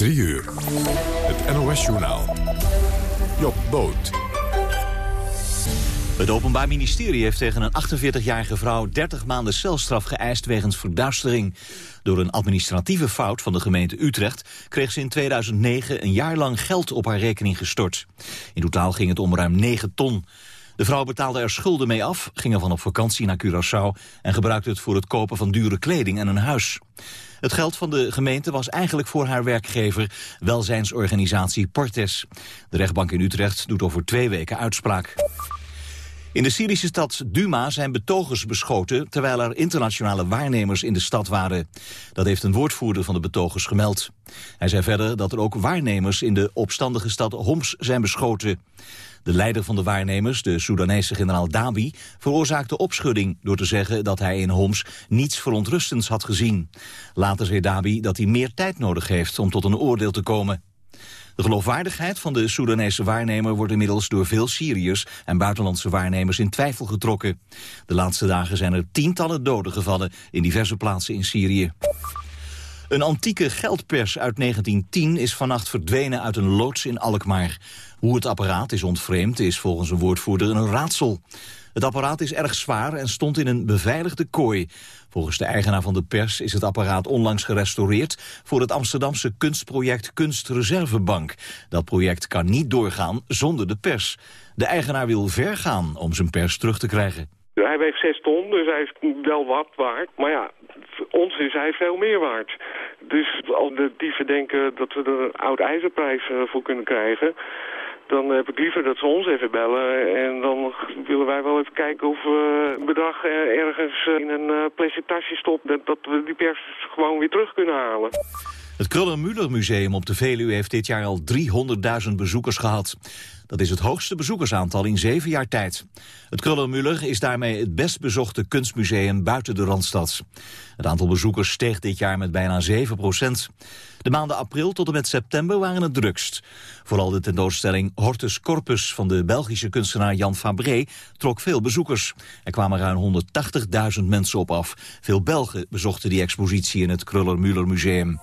3 uur. Het NOS-journaal. Job Boot. Het Openbaar Ministerie heeft tegen een 48-jarige vrouw 30 maanden celstraf geëist wegens verduistering. Door een administratieve fout van de gemeente Utrecht kreeg ze in 2009 een jaar lang geld op haar rekening gestort. In totaal ging het om ruim 9 ton. De vrouw betaalde er schulden mee af, ging ervan op vakantie naar Curaçao... en gebruikte het voor het kopen van dure kleding en een huis. Het geld van de gemeente was eigenlijk voor haar werkgever... welzijnsorganisatie Portes. De rechtbank in Utrecht doet over twee weken uitspraak. In de Syrische stad Duma zijn betogers beschoten... terwijl er internationale waarnemers in de stad waren. Dat heeft een woordvoerder van de betogers gemeld. Hij zei verder dat er ook waarnemers in de opstandige stad Homs zijn beschoten. De leider van de waarnemers, de Soedanese generaal Dabi, veroorzaakte opschudding door te zeggen dat hij in Homs niets verontrustends had gezien. Later zei Dabi dat hij meer tijd nodig heeft om tot een oordeel te komen. De geloofwaardigheid van de Soedanese waarnemer wordt inmiddels door veel Syriërs en buitenlandse waarnemers in twijfel getrokken. De laatste dagen zijn er tientallen doden gevallen in diverse plaatsen in Syrië. Een antieke geldpers uit 1910 is vannacht verdwenen uit een loods in Alkmaar. Hoe het apparaat is ontvreemd is volgens een woordvoerder een raadsel. Het apparaat is erg zwaar en stond in een beveiligde kooi. Volgens de eigenaar van de pers is het apparaat onlangs gerestaureerd... voor het Amsterdamse kunstproject Kunstreservebank. Dat project kan niet doorgaan zonder de pers. De eigenaar wil ver gaan om zijn pers terug te krijgen. Hij weegt 6 ton, dus hij is wel wat waard. Maar ja, ons is hij veel meer waard. Dus als de dieven denken dat we er een oud ijzerprijs eh, voor kunnen krijgen dan heb ik liever dat ze ons even bellen. En dan willen wij wel even kijken of we een bedrag ergens in een plastic tasje. Dat, we die pers gewoon weer terug kunnen halen. Het Kruller-Müller Museum op de Veluwe heeft dit jaar al 300.000 bezoekers gehad. Dat is het hoogste bezoekersaantal in zeven jaar tijd. Het Kruller-Müller is daarmee het best bezochte kunstmuseum buiten de Randstad. Het aantal bezoekers steeg dit jaar met bijna 7 procent. De maanden april tot en met september waren het drukst. Vooral de tentoonstelling Hortus Corpus van de Belgische kunstenaar Jan Fabré trok veel bezoekers. Er kwamen ruim 180.000 mensen op af. Veel Belgen bezochten die expositie in het Kruller-Müller Museum.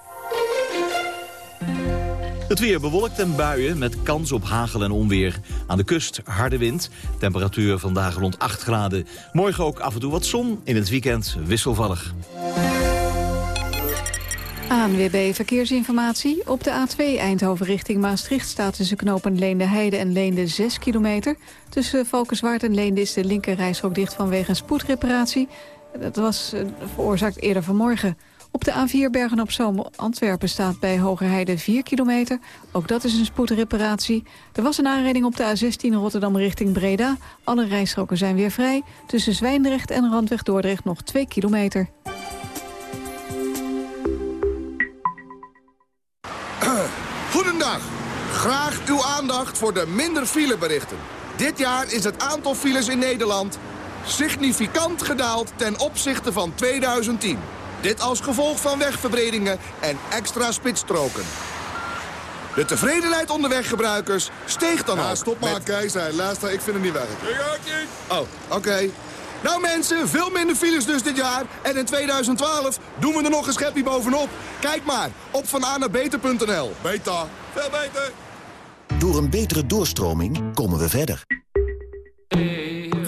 Het weer bewolkt en buien met kans op hagel en onweer. Aan de kust harde wind. Temperatuur vandaag rond 8 graden. Morgen ook af en toe wat zon. In het weekend wisselvallig. ANWB Verkeersinformatie. Op de A2 Eindhoven richting Maastricht staat tussen knopen Leende Heide en Leende 6 kilometer. Tussen Valkenswaard en Leende is de linker dicht vanwege een spoedreparatie. Dat was eh, veroorzaakt eerder vanmorgen. Op de A4 Bergen op Zoom Antwerpen staat bij Hogerheide 4 kilometer. Ook dat is een spoedreparatie. Er was een aanrijding op de A16 Rotterdam richting Breda. Alle rijstroken zijn weer vrij. Tussen Zwijndrecht en Randweg Dordrecht nog 2 kilometer. Goedendag. Graag uw aandacht voor de minder fileberichten. Dit jaar is het aantal files in Nederland significant gedaald ten opzichte van 2010. Dit als gevolg van wegverbredingen en extra spitsstroken. De tevredenheid onder weggebruikers steeg dan ja, ook. stop maar, met... Keizer. Luister, ik vind hem niet werken. Ik ook niet. Oh, oké. Nou mensen, veel minder files dus dit jaar. En in 2012 doen we er nog een schepje bovenop. Kijk maar, op vananabeter.nl. Beta. Veel beter. Door een betere doorstroming komen we verder.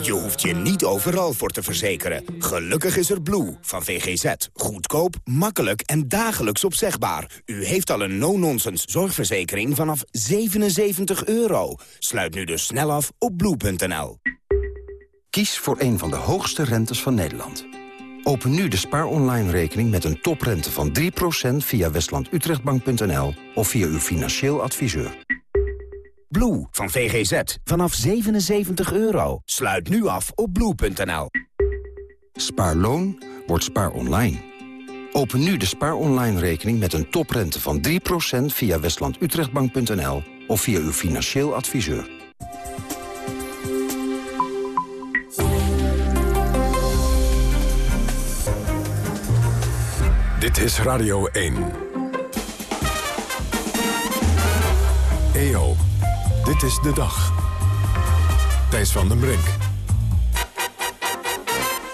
Je hoeft je niet overal voor te verzekeren. Gelukkig is er Blue van VGZ. Goedkoop, makkelijk en dagelijks opzegbaar. U heeft al een no-nonsense zorgverzekering vanaf 77 euro. Sluit nu dus snel af op blue.nl. Kies voor een van de hoogste rentes van Nederland. Open nu de Spaar Online rekening met een toprente van 3% via westlandutrechtbank.nl of via uw financieel adviseur. Blue van VGZ. Vanaf 77 euro. Sluit nu af op blue.nl. Spaarloon wordt spaar online. Open nu de Spaar Online rekening met een toprente van 3% via westlandutrechtbank.nl of via uw financieel adviseur. Dit is Radio 1. EO, dit is de dag. Thijs van den Brink.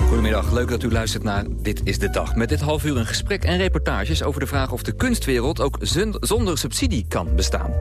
Goedemiddag, leuk dat u luistert naar Dit is de Dag. Met dit half uur een gesprek en reportages over de vraag of de kunstwereld ook zonder subsidie kan bestaan.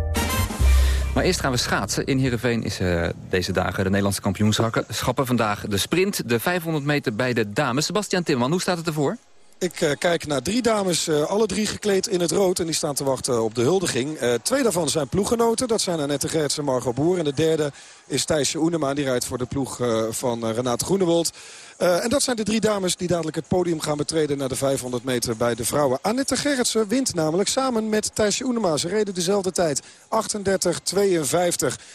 Maar eerst gaan we schaatsen. In Heerenveen is uh, deze dagen de Nederlandse kampioenschappen. Vandaag de sprint, de 500 meter bij de dames. Sebastian Timman, hoe staat het ervoor? Ik uh, kijk naar drie dames, uh, alle drie gekleed in het rood. En die staan te wachten op de huldiging. Uh, twee daarvan zijn ploeggenoten. Dat zijn Annette Gerts en Margot Boer. En de derde is Thijsje Oenema. Die rijdt voor de ploeg van Renate Groenewold. Uh, en dat zijn de drie dames die dadelijk het podium gaan betreden... naar de 500 meter bij de vrouwen. Annette Gerritsen wint namelijk samen met Thijsje Oenema. Ze reden dezelfde tijd, 38-52.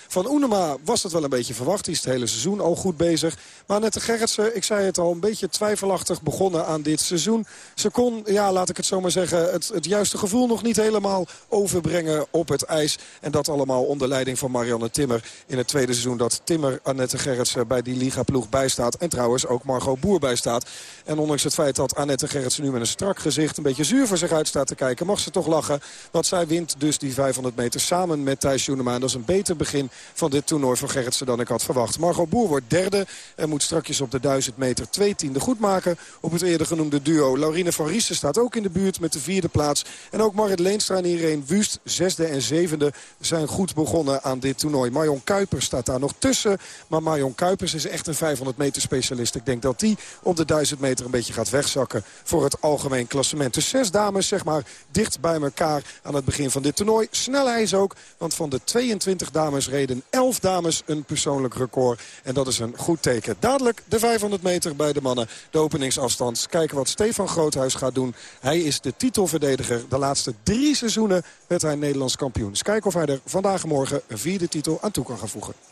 Van Oenema was dat wel een beetje verwacht. Die is het hele seizoen al goed bezig. Maar Annette Gerritsen, ik zei het al, een beetje twijfelachtig begonnen aan dit seizoen. Ze kon, ja, laat ik het zo maar zeggen... het, het juiste gevoel nog niet helemaal overbrengen op het ijs. En dat allemaal onder leiding van Marianne Timmer... in het tweede seizoen dat Timmer Annette Gerritsen bij die Liga-ploeg bijstaat. En trouwens ook Margot Boer bij staat. En ondanks het feit dat Annette Gerritsen nu met een strak gezicht... een beetje zuur voor zich uit staat te kijken, mag ze toch lachen. Want zij wint dus die 500 meter samen met Thijs Joenema. En dat is een beter begin van dit toernooi voor Gerritsen dan ik had verwacht. Margot Boer wordt derde en moet strakjes op de 1000 meter twee tiende goed maken. Op het eerder genoemde duo. Laurine van Riesen staat ook in de buurt met de vierde plaats. En ook Marit Leenstra en Irene Wust, zesde en zevende, zijn goed begonnen aan dit toernooi. Marion Kuipers staat daar nog tussen. Maar Marion Kuipers is echt een 500 meter specialist. Ik denk dat die op de 1000 meter een beetje gaat wegzakken voor het algemeen klassement. Dus zes dames zeg maar dicht bij elkaar aan het begin van dit toernooi. Snelheid ook, want van de 22 dames reden 11 dames een persoonlijk record. En dat is een goed teken. Dadelijk de 500 meter bij de mannen. De openingsafstand. Kijken wat Stefan Groothuis gaat doen. Hij is de titelverdediger. De laatste drie seizoenen werd hij Nederlands kampioen. Dus kijken of hij er vandaag en morgen een vierde titel aan toe kan gaan voegen.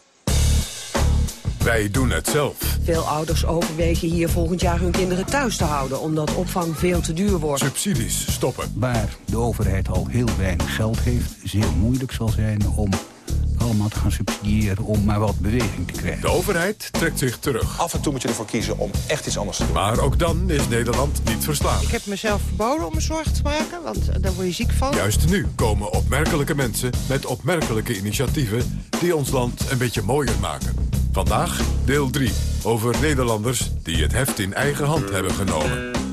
Wij doen het zelf. Veel ouders overwegen hier volgend jaar hun kinderen thuis te houden... omdat opvang veel te duur wordt. Subsidies stoppen. Waar de overheid al heel weinig geld heeft... zeer moeilijk zal zijn om allemaal te gaan subsidiëren om maar wat beweging te krijgen. De overheid trekt zich terug. Af en toe moet je ervoor kiezen om echt iets anders te doen. Maar ook dan is Nederland niet verslaan. Ik heb mezelf verboden om me zorgen te maken, want daar word je ziek van. Juist nu komen opmerkelijke mensen met opmerkelijke initiatieven... die ons land een beetje mooier maken. Vandaag deel 3 over Nederlanders die het heft in eigen hand hebben genomen.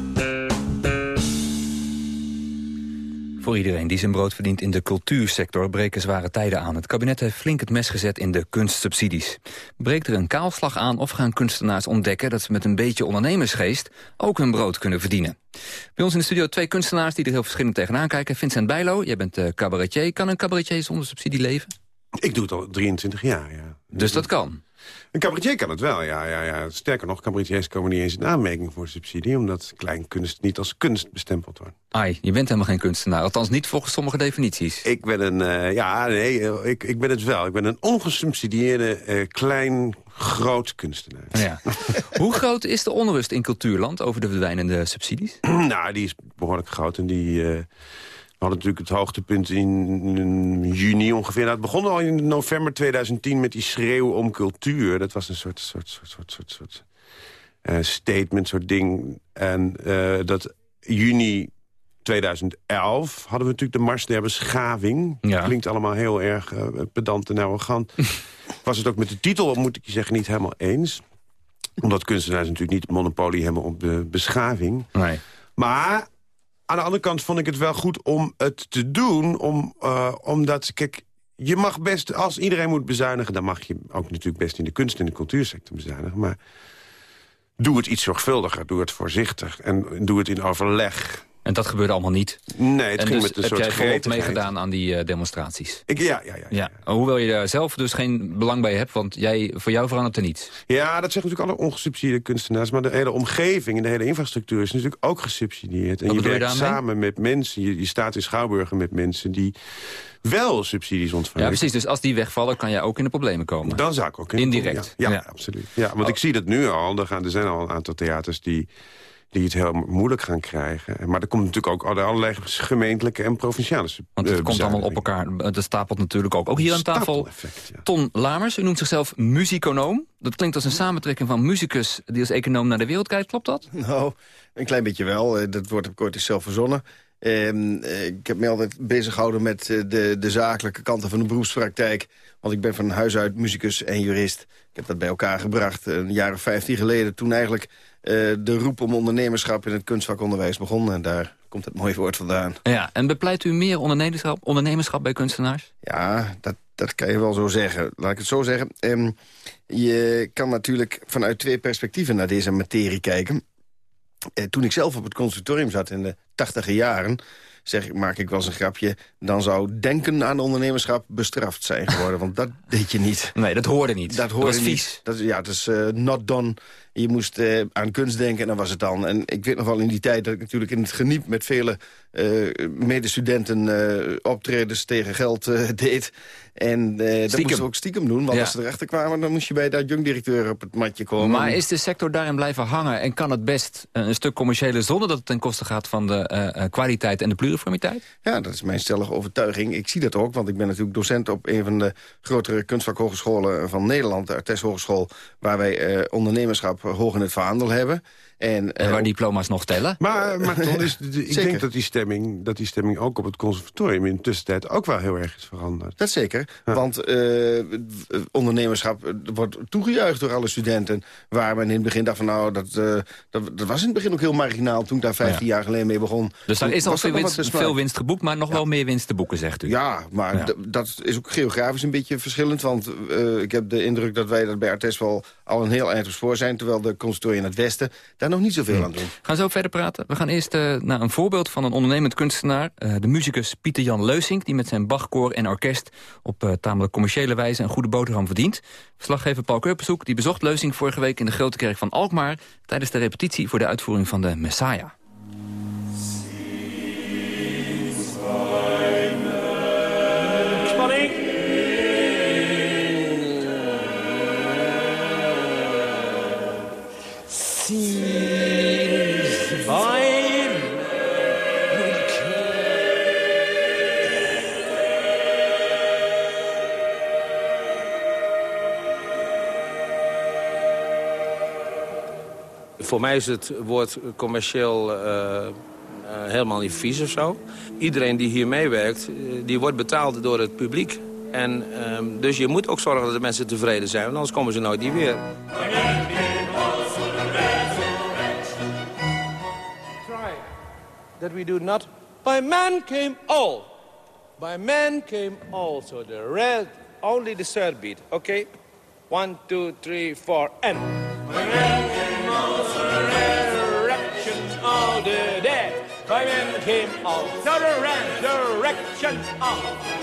Voor iedereen die zijn brood verdient in de cultuursector breken zware tijden aan. Het kabinet heeft flink het mes gezet in de kunstsubsidies. Breekt er een kaalslag aan of gaan kunstenaars ontdekken... dat ze met een beetje ondernemersgeest ook hun brood kunnen verdienen? Bij ons in de studio twee kunstenaars die er heel verschillend tegenaan kijken. Vincent Bijlo, jij bent uh, cabaretier. Kan een cabaretier zonder subsidie leven? Ik doe het al 23 jaar, ja. Dus dat kan? Een cabaretier kan het wel, ja, ja, ja. Sterker nog, cabaretiers komen niet eens in aanmerking voor subsidie... omdat kleinkunst niet als kunst bestempeld wordt. Ai, je bent helemaal geen kunstenaar. Althans niet volgens sommige definities. Ik ben een, uh, ja, nee, eh, ik, ik ben het wel. Ik ben een ongesubsidieerde uh, klein, groot kunstenaar. Ja. Hoe groot is de onrust in cultuurland over de verdwijnende subsidies? nou, die is behoorlijk groot en die... Hadden natuurlijk het hoogtepunt in, juni ongeveer. Nou, het begon al in november 2010 met die schreeuw om cultuur. Dat was een soort, soort, soort, soort, soort, soort uh, statement, soort ding. En uh, dat juni 2011 hadden we natuurlijk de Mars der Beschaving. Ja. Klinkt allemaal heel erg uh, pedant en arrogant. was het ook met de titel, moet ik je zeggen, niet helemaal eens. Omdat kunstenaars natuurlijk niet monopolie hebben op de beschaving. Nee. Maar aan de andere kant vond ik het wel goed om het te doen. Om, uh, omdat, kijk, je mag best, als iedereen moet bezuinigen... dan mag je ook natuurlijk best in de kunst- en de cultuursector bezuinigen. Maar doe het iets zorgvuldiger, doe het voorzichtig. En doe het in overleg. En dat gebeurde allemaal niet? Nee, het en ging dus met een heb soort jij meegedaan aan die uh, demonstraties? Ik, ja, ja, ja, ja, ja. Hoewel je daar zelf dus geen belang bij hebt, want jij, voor jou verandert er niets. Ja, dat zeggen natuurlijk alle ongesubsidieerde kunstenaars. Maar de hele omgeving en de hele infrastructuur is natuurlijk ook gesubsidieerd. En Wat je werkt samen met mensen, je, je staat in Schouwburgen met mensen die wel subsidies ontvangen. Ja, precies. Dus als die wegvallen, kan jij ook in de problemen komen. Dan zou ik ook in Indirect. Ja, ja, Ja. absoluut. Ja, want Oh. ik zie dat nu al. Er, gaan, er zijn al een aantal theaters die, die het heel moeilijk gaan krijgen. Maar er komt natuurlijk ook alle- allerlei gemeentelijke en provinciale Want het eh, komt allemaal op elkaar. Dat stapelt natuurlijk ook. Ook hier aan tafel, ja. Ton Lamers. U noemt zichzelf muziconoom. Dat klinkt als een samentrekking van muzikus die als econoom naar de wereld kijkt. Klopt dat? Nou, een klein beetje wel. Eh, Dat woord heb ik ooit eens zelf verzonnen. Ehm, eh, ik heb me altijd bezig gehouden met de, de zakelijke kanten van de beroepspraktijk. Want ik ben van huis uit muzikus en jurist. Ik heb dat bij elkaar gebracht een jaar of vijftien geleden. Toen eigenlijk de roep om ondernemerschap in het kunstvakonderwijs begon. En daar komt het mooie woord vandaan. Ja, en bepleit u meer ondernemerschap, ondernemerschap bij kunstenaars? Ja, dat, dat kan je wel zo zeggen. Laat ik het zo zeggen. Ehm, je kan natuurlijk vanuit twee perspectieven naar deze materie kijken. Eh, toen ik zelf op het consultorium zat in de tachtige jaren zeg, maak ik wel eens een grapje... dan zou denken aan ondernemerschap bestraft zijn geworden. Want dat deed je niet. Nee, dat hoorde niet. Dat hoorde dat vies. Dat, ja, het is uh, not done. Je moest uh, aan kunst denken en dan was het dan. En ik weet nog wel in die tijd dat ik natuurlijk in het geniep... met vele medestudenten optredens tegen geld deed. En dat moesten we ook stiekem doen. Want als ze erachter kwamen, dan moest je bij dat jong-directeur op het matje komen. Maar is de sector daarin blijven hangen? En kan het best een stuk commerciële zonder dat het ten koste gaat van de kwaliteit en de pluriformiteit? Ja, dat is mijn stellige overtuiging. Ik zie dat ook, want ik ben natuurlijk docent op een van de grotere kunstvakhogescholen van Nederland, de Artes Hogeschool, waar wij ondernemerschap hoog in het vaandel hebben. En, en waar uh, diploma's nog tellen? Maar, is, ik denk dat die, stemming, dat die stemming ook op het conservatorium... in de tussentijd ook wel heel erg is veranderd. Dat zeker, want uh, ondernemerschap wordt toegejuicht door alle studenten... waar men in het begin dacht van nou, dat, uh, dat, dat, was in het begin ook heel marginaal... toen ik daar 15 jaar geleden mee begon. Dus daar is al veel winst, veel winst, geboekt, maar nog wel meer winst te boeken, zegt u? Ja, maar dat is ook geografisch een beetje verschillend... want ik heb de indruk dat wij dat bij Artes wel al een heel eind voor zijn... terwijl de conservatorium in het westen daar nog niet zoveel aan doen. We gaan zo verder praten. We gaan eerst uh, naar een voorbeeld van een ondernemend kunstenaar. Uh, de muzikus Pieter-Jan Leusink, die met zijn Bachkoor en orkest... op uh, tamelijk commerciële wijze een goede boterham verdient. Verslaggever Paul Keurpersoek die bezocht Leusink vorige week... in de Grote Kerk van Alkmaar... tijdens de repetitie voor de uitvoering van de Messiah. Voor mij is het woord commercieel uh, uh, helemaal niet vies of zo. Iedereen die hier meewerkt, uh, die wordt betaald door het publiek. En um, dus je moet ook zorgen dat de mensen tevreden zijn, want anders komen ze nooit niet weer. That we do not. By man came all. By man came all. So the red, only the third beat. Okay? One, two, three, four, and. By man came all, so the resurrection of the dead. By man came all, so the resurrection of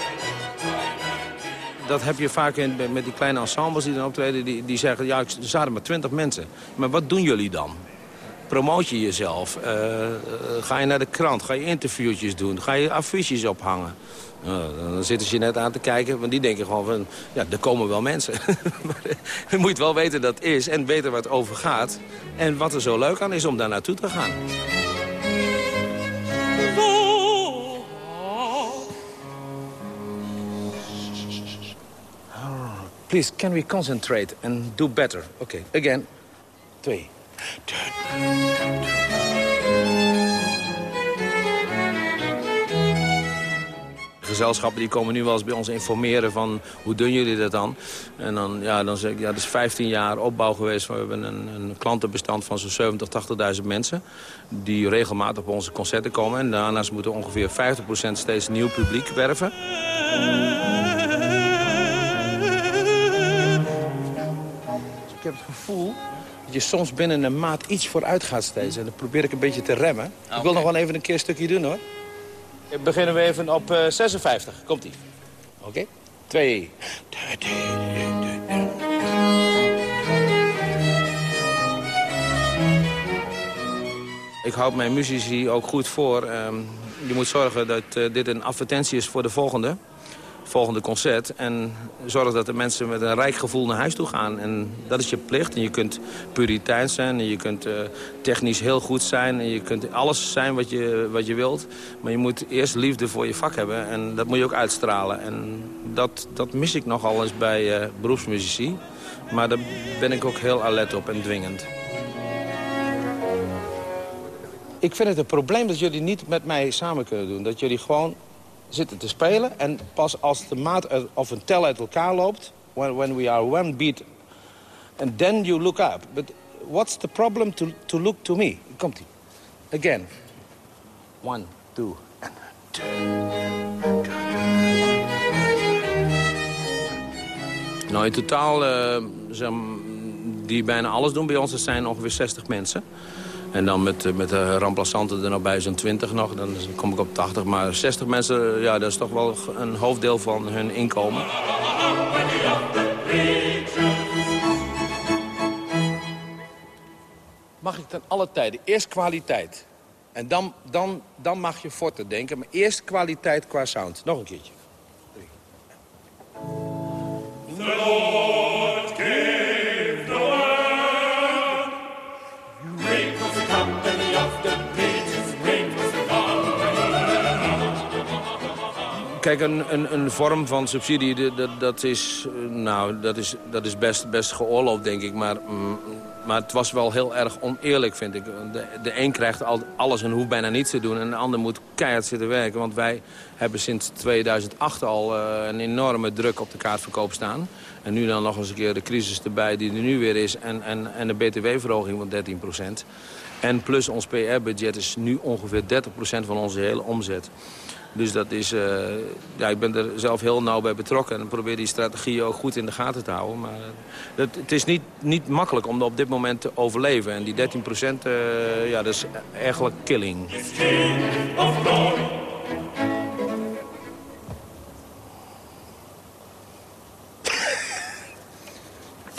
dat heb je vaak in, met die kleine ensembles die dan optreden. Die, die zeggen, ja, er zaten maar twintig mensen. Maar wat doen jullie dan? Promoot je jezelf? Uh, uh, ga je naar de krant? Ga je interviewtjes doen? Ga je affiches ophangen? Nou, dan zitten ze je net aan te kijken, want die denken gewoon van... ja, er komen wel mensen. maar je moet wel weten dat is en weten waar het over gaat. En wat er zo leuk aan is om daar naartoe te gaan. Please, can we concentrate and do better? Okay, again. Twee. Gezelschappen die komen nu wel eens bij ons informeren van hoe doen jullie dat dan? En dan, ja, dan zeg ik, ja, dat is 15 jaar opbouw geweest. We hebben een, een klantenbestand van zo'n 70, 80.000 mensen die regelmatig op onze concerten komen. En daarnaast moeten ongeveer 50% steeds nieuw publiek werven. ik heb het gevoel je soms binnen een maat iets vooruit gaat steeds. En dat probeer ik een beetje te remmen. Ik wil nog wel even een keer een stukje doen, hoor. Dan beginnen we even op uh, 56. Komt-ie. Oké. Okay. Twee. Ik houd mijn muzici ook goed voor. Um, je moet zorgen dat uh, dit een advertentie is voor de volgende volgende concert. En zorg dat de mensen met een rijk gevoel naar huis toe gaan. En dat is je plicht. En je kunt puritein zijn. En je kunt uh, technisch heel goed zijn. En je kunt alles zijn wat je, wat je wilt. Maar je moet eerst liefde voor je vak hebben. En dat moet je ook uitstralen. En dat, dat mis ik nogal eens bij uh, beroepsmuzici. Maar daar ben ik ook heel alert op en dwingend. Ik vind het een probleem dat jullie niet met mij samen kunnen doen. Dat jullie gewoon zitten te spelen. En pas als de maat of een tel uit elkaar loopt... when, when we are one beat... and then you look up. But what's the problem to, to look to me? Komt-ie. Again. One, two, and two. Nou, in totaal, uh, die bijna alles doen bij ons, dat zijn ongeveer 60 mensen. En dan met, eh, met de ramplassanten er nog bij zo'n 20 nog, dan kom ik op 80. Maar 60 mensen, ja, dat is toch wel een hoofddeel van hun inkomen. Mag ik ten alle tijden eerst kwaliteit. En dan, dan, dan mag je forten denken, maar eerst kwaliteit qua sound. Nog een keertje. Kijk, een, een, een vorm van subsidie, dat, dat, is, nou, dat, is, dat is best, best geoorloofd, denk ik. Maar mm, maar het was wel heel erg oneerlijk, vind ik. De, de een krijgt al alles en hoeft bijna niets te doen... en de ander moet keihard zitten werken. Want wij hebben sinds 2008 al uh, een enorme druk op de kaartverkoop staan. En nu dan nog eens een keer de crisis erbij die er nu weer is... en, en, en de btw-verhoging van 13 procent. En plus ons PR-budget is nu ongeveer 30 procent van onze hele omzet. Dus dat is, uh, ja, ik ben er zelf heel nauw bij betrokken. En probeer die strategie ook goed in de gaten te houden. Maar uh, het is niet, niet makkelijk om op dit moment te overleven. En die 13 procent, uh, ja, dat is eigenlijk killing.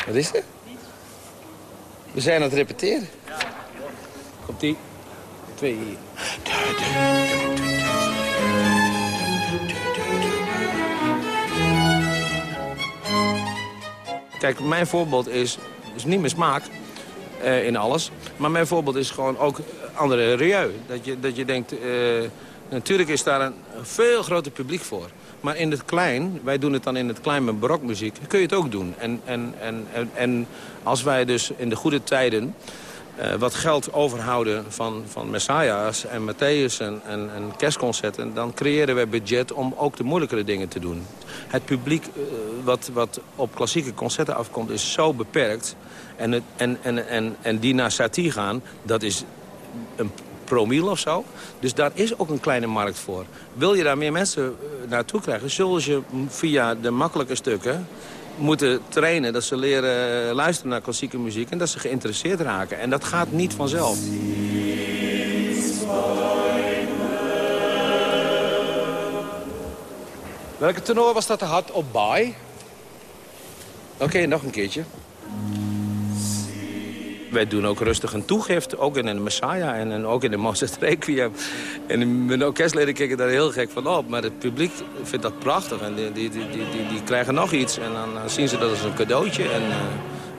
Wat is er? We zijn aan het repeteren. Komt die? Twee. Kijk, mijn voorbeeld is, is niet mijn smaak uh, in alles. Maar mijn voorbeeld is gewoon ook andere milieu. Dat je, dat je denkt, uh, natuurlijk is daar een veel groter publiek voor. Maar in het klein, wij doen het dan in het klein met barokmuziek, kun je het ook doen. En, en, en, en, en als wij dus in de goede tijden uh, wat geld overhouden van, van Messiah's en Matthäus en, en, en, kerstconcerten... dan creëren we budget om ook de moeilijkere dingen te doen. Het publiek uh, wat, wat op klassieke concerten afkomt is zo beperkt. En, het, en, en, en, en die naar Satie gaan, dat is een promiel of zo. Dus daar is ook een kleine markt voor. Wil je daar meer mensen uh, naartoe krijgen... zullen je via de makkelijke stukken moeten trainen. Dat ze leren luisteren naar klassieke muziek en dat ze geïnteresseerd raken. En dat gaat niet vanzelf. Welke tenor was dat te hard op bij? Oké, nog een keertje wij doen ook rustig een toegift. Ook in een Messiah en, en ook in de Mozart Requiem. En mijn orkestleden kijken daar heel gek van op. Maar het publiek vindt dat prachtig. En die, die, die, die, die krijgen nog iets. En dan zien ze dat als een cadeautje. En uh,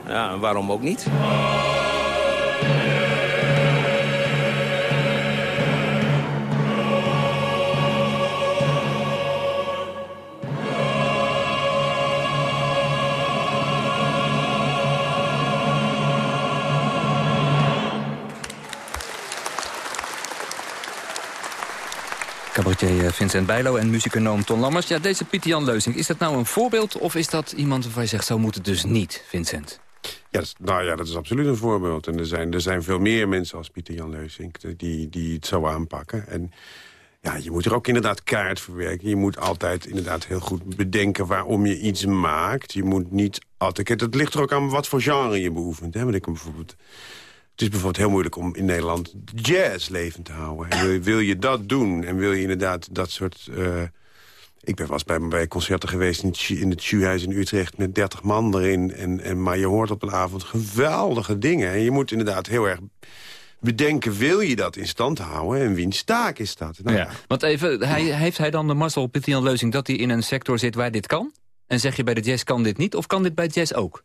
ja, waarom ook niet? Cabaretier eh, Vincent Bijlo en muziekonoom Ton Lammers. Ja, deze Pieter Jan Leuzing, is dat nou een voorbeeld... of is dat iemand waarvan je zegt, zo moet het dus niet, Vincent? Ja, nou ja, dat is absoluut een voorbeeld. En er zijn, er zijn veel meer mensen als Pieter Jan Leuzing... die, die het zo aanpakken. En ja, je moet er ook inderdaad kaart verwerken. Je moet altijd inderdaad heel goed bedenken waarom je iets maakt. Je moet niet altijd... Het ligt er ook aan wat voor genre je beoefent. Hè? Want ik bijvoorbeeld het is bijvoorbeeld heel moeilijk om in Nederland jazz levend te houden. Wil, wil, je dat doen en wil je inderdaad dat soort... Uh, ik ben eens bij, bij concerten geweest in het, in het Schuhuis in Utrecht... met 30 man erin. En, en, maar je hoort op een avond geweldige dingen. En je moet inderdaad heel erg bedenken... wil je dat in stand houden en wiens taak is dat? Nou, ja, want even, hij, heeft hij dan de mazzel, Peter Leuzing... dat hij in een sector zit waar dit kan? En zeg je bij de jazz kan dit niet? Of kan dit bij jazz ook?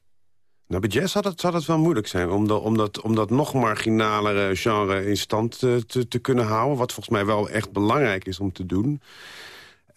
Nou, bij jazz had het, zou het wel moeilijk zijn om dat, om dat, om dat nog marginalere genre in stand te, te, te, kunnen houden. Wat volgens mij wel echt belangrijk is om te doen.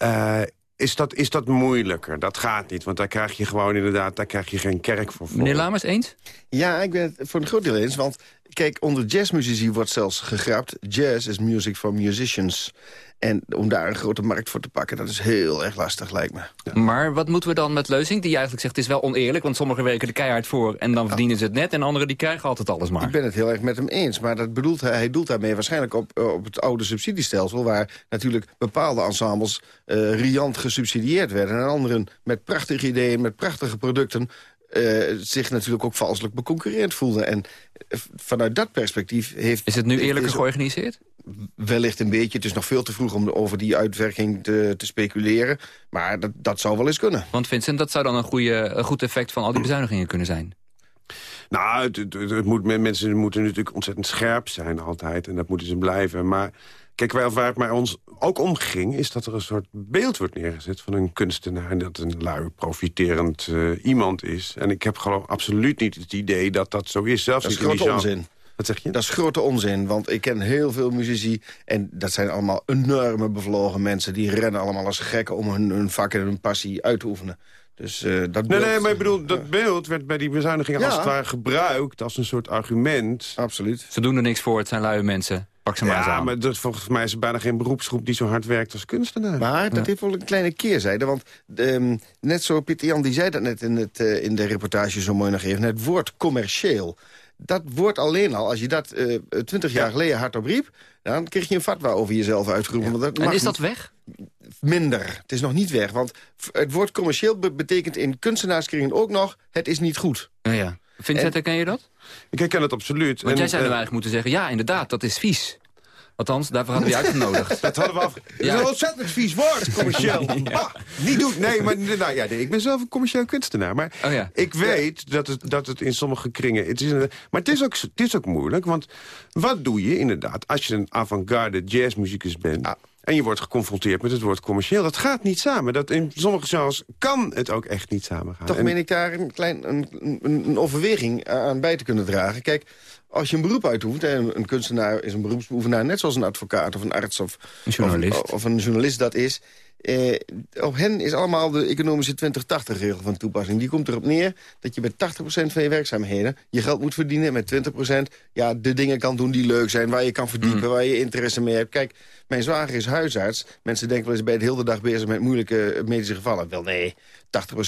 Uh, is dat, is dat moeilijker? Dat gaat niet, want daar krijg je gewoon inderdaad daar krijg je geen kerk voor. Meneer Lamers, eens? Ja, ik ben het voor een groot deel eens, want kijk, onder jazzmuzici wordt zelfs gegrapt... jazz is music for musicians. En om daar een grote markt voor te pakken, dat is heel erg lastig, lijkt me. Maar wat moeten we dan met Leuzing, die eigenlijk zegt... het is wel oneerlijk, want sommigen werken de keihard voor... en dan verdienen ze het net, en anderen die krijgen altijd alles maar. Ik ben het heel erg met hem eens, maar dat bedoelt hij, doelt daarmee waarschijnlijk op, eh, op het oude subsidiestelsel... waar natuurlijk bepaalde ensembles uh, riant gesubsidieerd werden... en anderen met prachtige ideeën, met prachtige producten... Uh, zich natuurlijk ook valselijk beconcurreerd voelden. En vanuit dat perspectief heeft... Is het nu eerlijker georganiseerd? Wellicht een beetje. Het is nog veel te vroeg om over die uitwerking te, te speculeren. Maar dat, dat zou wel eens kunnen. Want Vincent, dat zou dan een, goede, een goed effect van al die bezuinigingen kunnen zijn. Nou, het, het, het moet, mensen moeten natuurlijk ontzettend scherp zijn altijd. En dat moeten ze blijven. Maar kijk, waar het mij ons ook om ging... is dat er een soort beeld wordt neergezet van een kunstenaar... en dat een lui profiterend uh, iemand is. En ik heb gewoon absoluut niet het idee dat dat zo is. Zelfs dat is grote onzin. Wat zeg je? Dat is grote onzin, want ik ken heel veel muzici... en dat zijn allemaal enorme bevlogen mensen... die rennen allemaal als gekken om hun, hun vak en hun passie uit te oefenen. Dus, uh, dat nee, nee, maar ik bedoel, dat beeld werd bij die bezuinigingen ja. als het ware gebruikt... als een soort argument. Absoluut. Ze doen er niks voor, het zijn luie mensen. Pak ze maar eens ja, aan. maar dat, volgens mij is er bijna geen beroepsgroep die zo hard werkt als kunstenaar. Maar dat Ja. heeft wel een kleine keerzijde. Want ehm, net zo, Pieter Jan die zei dat net in, het, eh, in de reportage zo mooi nog even. Het woord commercieel. Dat woord alleen al, als je dat eh, twintig jaar geleden hardop riep... dan kreeg je een fatwa over jezelf uitgeroepen. want Dat En is dat weg? Minder. Het is nog niet weg. Want het woord commercieel be- betekent in kunstenaarskringen ook nog... het is niet goed. Ja, ja. Vincent, herken je dat? Ik herken het absoluut. Want En, jij zou nu eh, eigenlijk moeten zeggen... ja, inderdaad, dat is vies. Althans, daarvoor hadden we je uitgenodigd. Dat hadden we af. Het is een ontzettend vies woord, commercieel. Ah, niet doen. Nee, maar nou, ja, nee, ik ben zelf een commercieel kunstenaar. Maar Oh ja. ik weet dat, het, dat het in sommige kringen... Het is een, maar het is, ook, het is ook moeilijk, want wat doe je inderdaad... als je een avant-garde jazzmuzikus bent... en je wordt geconfronteerd met het woord commercieel... dat gaat niet samen. Dat in sommige genres kan het ook echt niet samen gaan. Toch En- meen ik daar een, klein, een, een, een overweging aan bij te kunnen dragen. Kijk, als je een beroep uitoefent... en een kunstenaar is een beroepsbeoefenaar... net zoals een advocaat of een arts of Een journalist. Of, of een journalist dat is... Eh, op hen is allemaal de economische 20-80-regel van toepassing. Die komt erop neer dat je met 80% van je werkzaamheden... je geld moet verdienen met 20% ja, de dingen kan doen die leuk zijn... waar je kan verdiepen, waar je interesse mee hebt. Kijk, mijn zwager is huisarts. Mensen denken wel eens bij de hele dag bezig met moeilijke medische gevallen. Wel nee,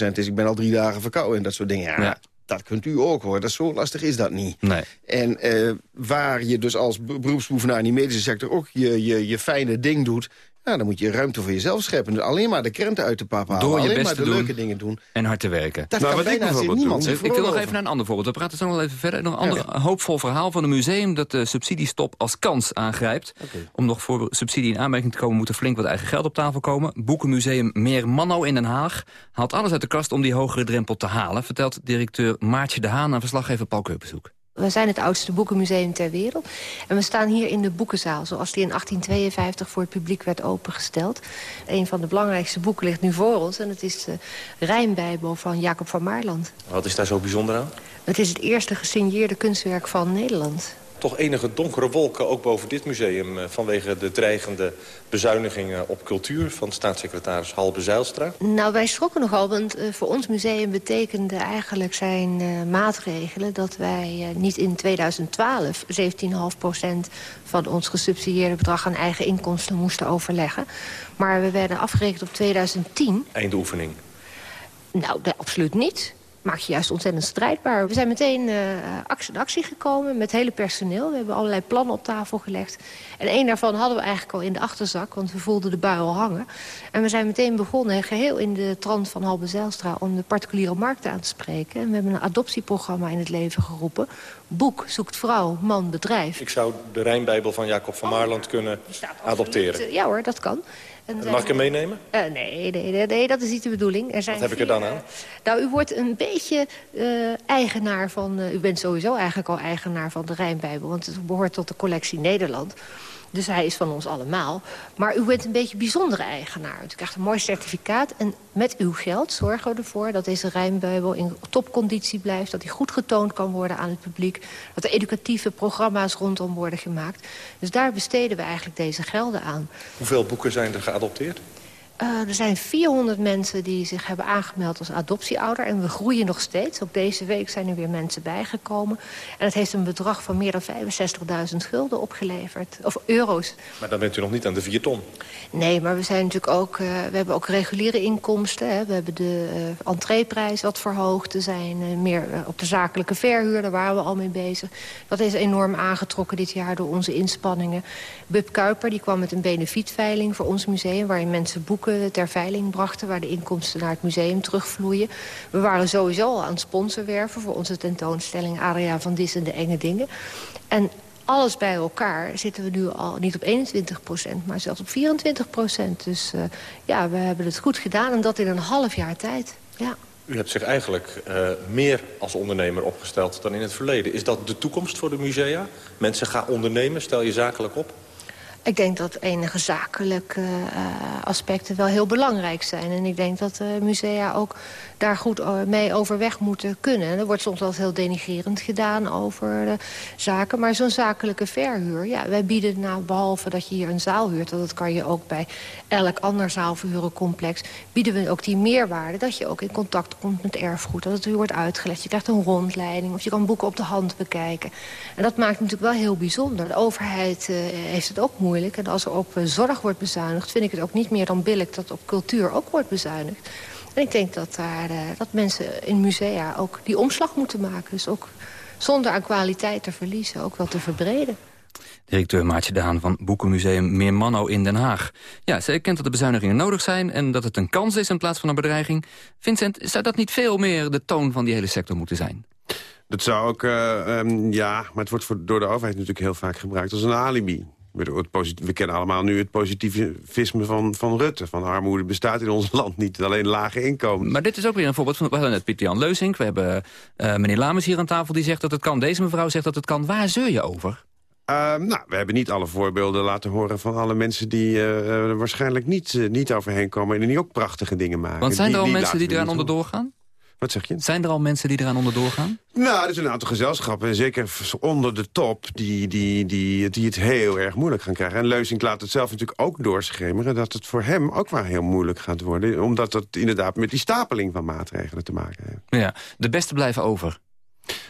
80% is ik ben al drie dagen verkouden en dat soort dingen. Ja, Ja. Dat kunt u ook hoor. Dat is zo lastig is dat niet. Nee. En eh, waar je dus als be- beroepsbeoefenaar in die medische sector ook je, je, je fijne ding doet... Ja, dan moet je ruimte voor jezelf scheppen. Dus alleen maar de krenten uit de pap halen. Door je alleen best maar te de doen. leuke dingen doen. En hard te werken. Dat Nou, kan wat ik bijna bijvoorbeeld niemand Ik wil nog even naar een ander voorbeeld. We praten zo nog wel even verder. Nog een ander hoopvol verhaal van een museum... dat de subsidiestop als kans aangrijpt. Om nog voor subsidie in aanmerking te komen... moet er flink wat eigen geld op tafel komen. Boekenmuseum Meermanno in Den Haag haalt alles uit de kast... om die hogere drempel te halen... vertelt directeur Maartje de Haan aan verslaggever Paul Keupenzoek. We zijn het oudste boekenmuseum ter wereld. En we staan hier in de boekenzaal, zoals die in 1852 voor het publiek werd opengesteld. Een van de belangrijkste boeken ligt nu voor ons. En het is de Rijnbijbel van Jacob van Maarland. Wat is daar zo bijzonder aan? Het is het eerste gesigneerde kunstwerk van Nederland. Toch enige donkere wolken ook boven dit museum... eh, vanwege de dreigende bezuinigingen op cultuur... van staatssecretaris Halbe Zijlstra. Nou, wij schrokken nogal, want eh, voor ons museum betekende eigenlijk zijn eh, maatregelen... dat wij niet in 2012 17,5% van ons gesubsidieerde bedrag... aan eigen inkomsten moesten overleggen. Maar we werden afgerekend op 2010. Einde oefening. Nou, absoluut niet. Maak je juist ontzettend strijdbaar. We zijn meteen eh, actie, in actie gekomen met het hele personeel. We hebben allerlei plannen op tafel gelegd. En één daarvan hadden we eigenlijk al in de achterzak, want we voelden de bui al hangen. En we zijn meteen begonnen, geheel in de trant van Halbe Zijlstra... om de particuliere markt aan te spreken. En we hebben een adoptieprogramma in het leven geroepen. Boek zoekt vrouw, man, bedrijf. Ik zou de Rijnbijbel van Jacob van Maarland kunnen adopteren. Ja hoor, dat kan. En Mag ik hem meenemen? Eh, nee, nee, nee, nee, dat is niet de bedoeling. Er zijn Wat heb ik er dan aan? eh, nou, u wordt een beetje eh, eigenaar van... u bent sowieso eigenlijk al eigenaar van de Rijnbijbel... want het behoort tot de collectie Nederland. Dus hij is van ons allemaal. Maar u bent een beetje bijzondere eigenaar. U krijgt een mooi certificaat. En met uw geld zorgen we ervoor dat deze Rijnbijbel in topconditie blijft. Dat hij goed getoond kan worden aan het publiek. Dat er educatieve programma's rondom worden gemaakt. Dus daar besteden we eigenlijk deze gelden aan. Hoeveel boeken zijn er geadopteerd? Uh, er zijn 400 mensen die zich hebben aangemeld als adoptieouder. En we groeien nog steeds. Ook deze week zijn er weer mensen bijgekomen. En het heeft een bedrag van meer dan 65.000 gulden opgeleverd. Of euro's. Maar dan bent u nog niet aan de 4 ton. Nee, maar we zijn natuurlijk ook... Uh, we hebben ook reguliere inkomsten. Hè. We hebben de uh, entreeprijs wat verhoogd. We zijn meer op de zakelijke verhuur. Daar waren we al mee bezig. Dat is enorm aangetrokken dit jaar door onze inspanningen. Bub Kuiper die kwam met een benefietveiling voor ons museum... waarin mensen boeken ter veiling brachten... waar de inkomsten naar het museum terugvloeien. We waren sowieso al aan het sponsorwerven voor onze tentoonstelling... Adria van Dis en de enge dingen. En alles bij elkaar zitten we nu al niet op 21 procent, maar zelfs op 24 procent. Dus uh, ja, we hebben het goed gedaan en dat in een half jaar tijd. Ja. U hebt zich eigenlijk uh, meer als ondernemer opgesteld dan in het verleden. Is dat de toekomst voor de musea? Mensen gaan ondernemen, stel je zakelijk op? Ik denk dat enige zakelijke uh, aspecten wel heel belangrijk zijn. En ik denk dat de musea ook daar goed mee overweg moeten kunnen. En er wordt soms wel heel denigerend gedaan over de zaken. Maar zo'n zakelijke verhuur, ja, wij bieden nou, behalve dat je hier een zaal huurt... dat kan je ook bij elk ander zaalverhurencomplex... bieden we ook die meerwaarde dat je ook in contact komt met erfgoed. Dat het u wordt uitgelegd. Je krijgt een rondleiding of je kan boeken op de hand bekijken. En dat maakt het natuurlijk wel heel bijzonder. De overheid heeft het ook moeilijk. En als er op uh, zorg wordt bezuinigd... vind ik het ook niet meer dan billig dat op cultuur ook wordt bezuinigd. En ik denk dat, daar, uh, dat mensen in musea ook die omslag moeten maken. Dus ook zonder aan kwaliteit te verliezen, ook wel te verbreden. Directeur Maartje de Haan van Boekenmuseum Meermanno in Den Haag. Ja, zij erkent dat de bezuinigingen nodig zijn en dat het een kans is in plaats van een bedreiging. Vincent, zou dat niet veel meer de toon van die hele sector moeten zijn? Dat zou ook, uh, um, ja, maar het wordt voor, door de overheid natuurlijk heel vaak gebruikt als een alibi. We kennen allemaal nu het positivisme van, van Rutte. Van armoede bestaat in ons land niet, alleen lage inkomen. Maar dit is ook weer een voorbeeld van... We hadden net Pieter-Jan Leusink, we hebben uh, meneer Lamers hier aan tafel... die zegt dat het kan, deze mevrouw zegt dat het kan. Waar zeur je over? Uh, nou, we hebben niet alle voorbeelden laten horen van alle mensen die uh, er waarschijnlijk niet, niet overheen komen... en die ook prachtige dingen maken. Want zijn er al die, mensen die eraan onderdoor gaan? Wat zeg je? Zijn er al mensen die eraan onderdoor gaan? Nou, er zijn een aantal gezelschappen, zeker onder de top... Die, die, die, die het heel erg moeilijk gaan krijgen. En Leusink laat het zelf natuurlijk ook doorschemeren... dat het voor hem ook wel heel moeilijk gaat worden. Omdat dat inderdaad met die stapeling van maatregelen te maken heeft. Ja, de beste blijven over.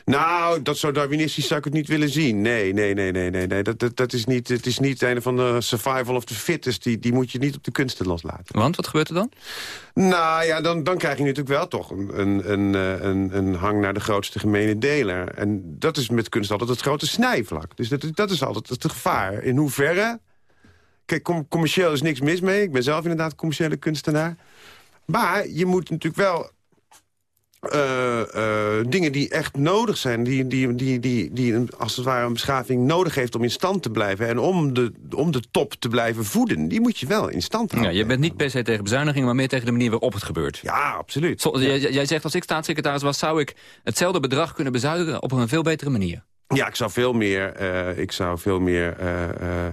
Nou, dat zo Darwinistisch zou ik het niet willen zien. Nee, nee, nee, nee, nee. nee. Dat, dat, dat is niet, het is niet een van de survival of the fittest. Die, die moet je niet op de kunsten loslaten. Want, wat gebeurt er dan? Nou ja, dan, dan krijg je natuurlijk wel toch een, een, een, een, een hang naar de grootste gemene deler. En dat is met kunst altijd het grote snijvlak. Dus dat, dat is altijd het gevaar. In hoeverre... Kijk, com commercieel is niks mis mee. Ik ben zelf inderdaad commerciële kunstenaar. Maar je moet natuurlijk wel uh, uh, dingen die echt nodig zijn, die, die, die, die, die als het ware een beschaving nodig heeft om in stand te blijven... en om de, om de top te blijven voeden, die moet je wel in stand houden. Ja, je bent niet per se tegen bezuinigingen, maar meer tegen de manier waarop het gebeurt. Ja, absoluut. Zo, ja. Jij, jij zegt, als ik staatssecretaris was, zou ik hetzelfde bedrag kunnen bezuinigen op een veel betere manier. Ja, ik zou veel meer, uh, ik zou veel meer uh, uh,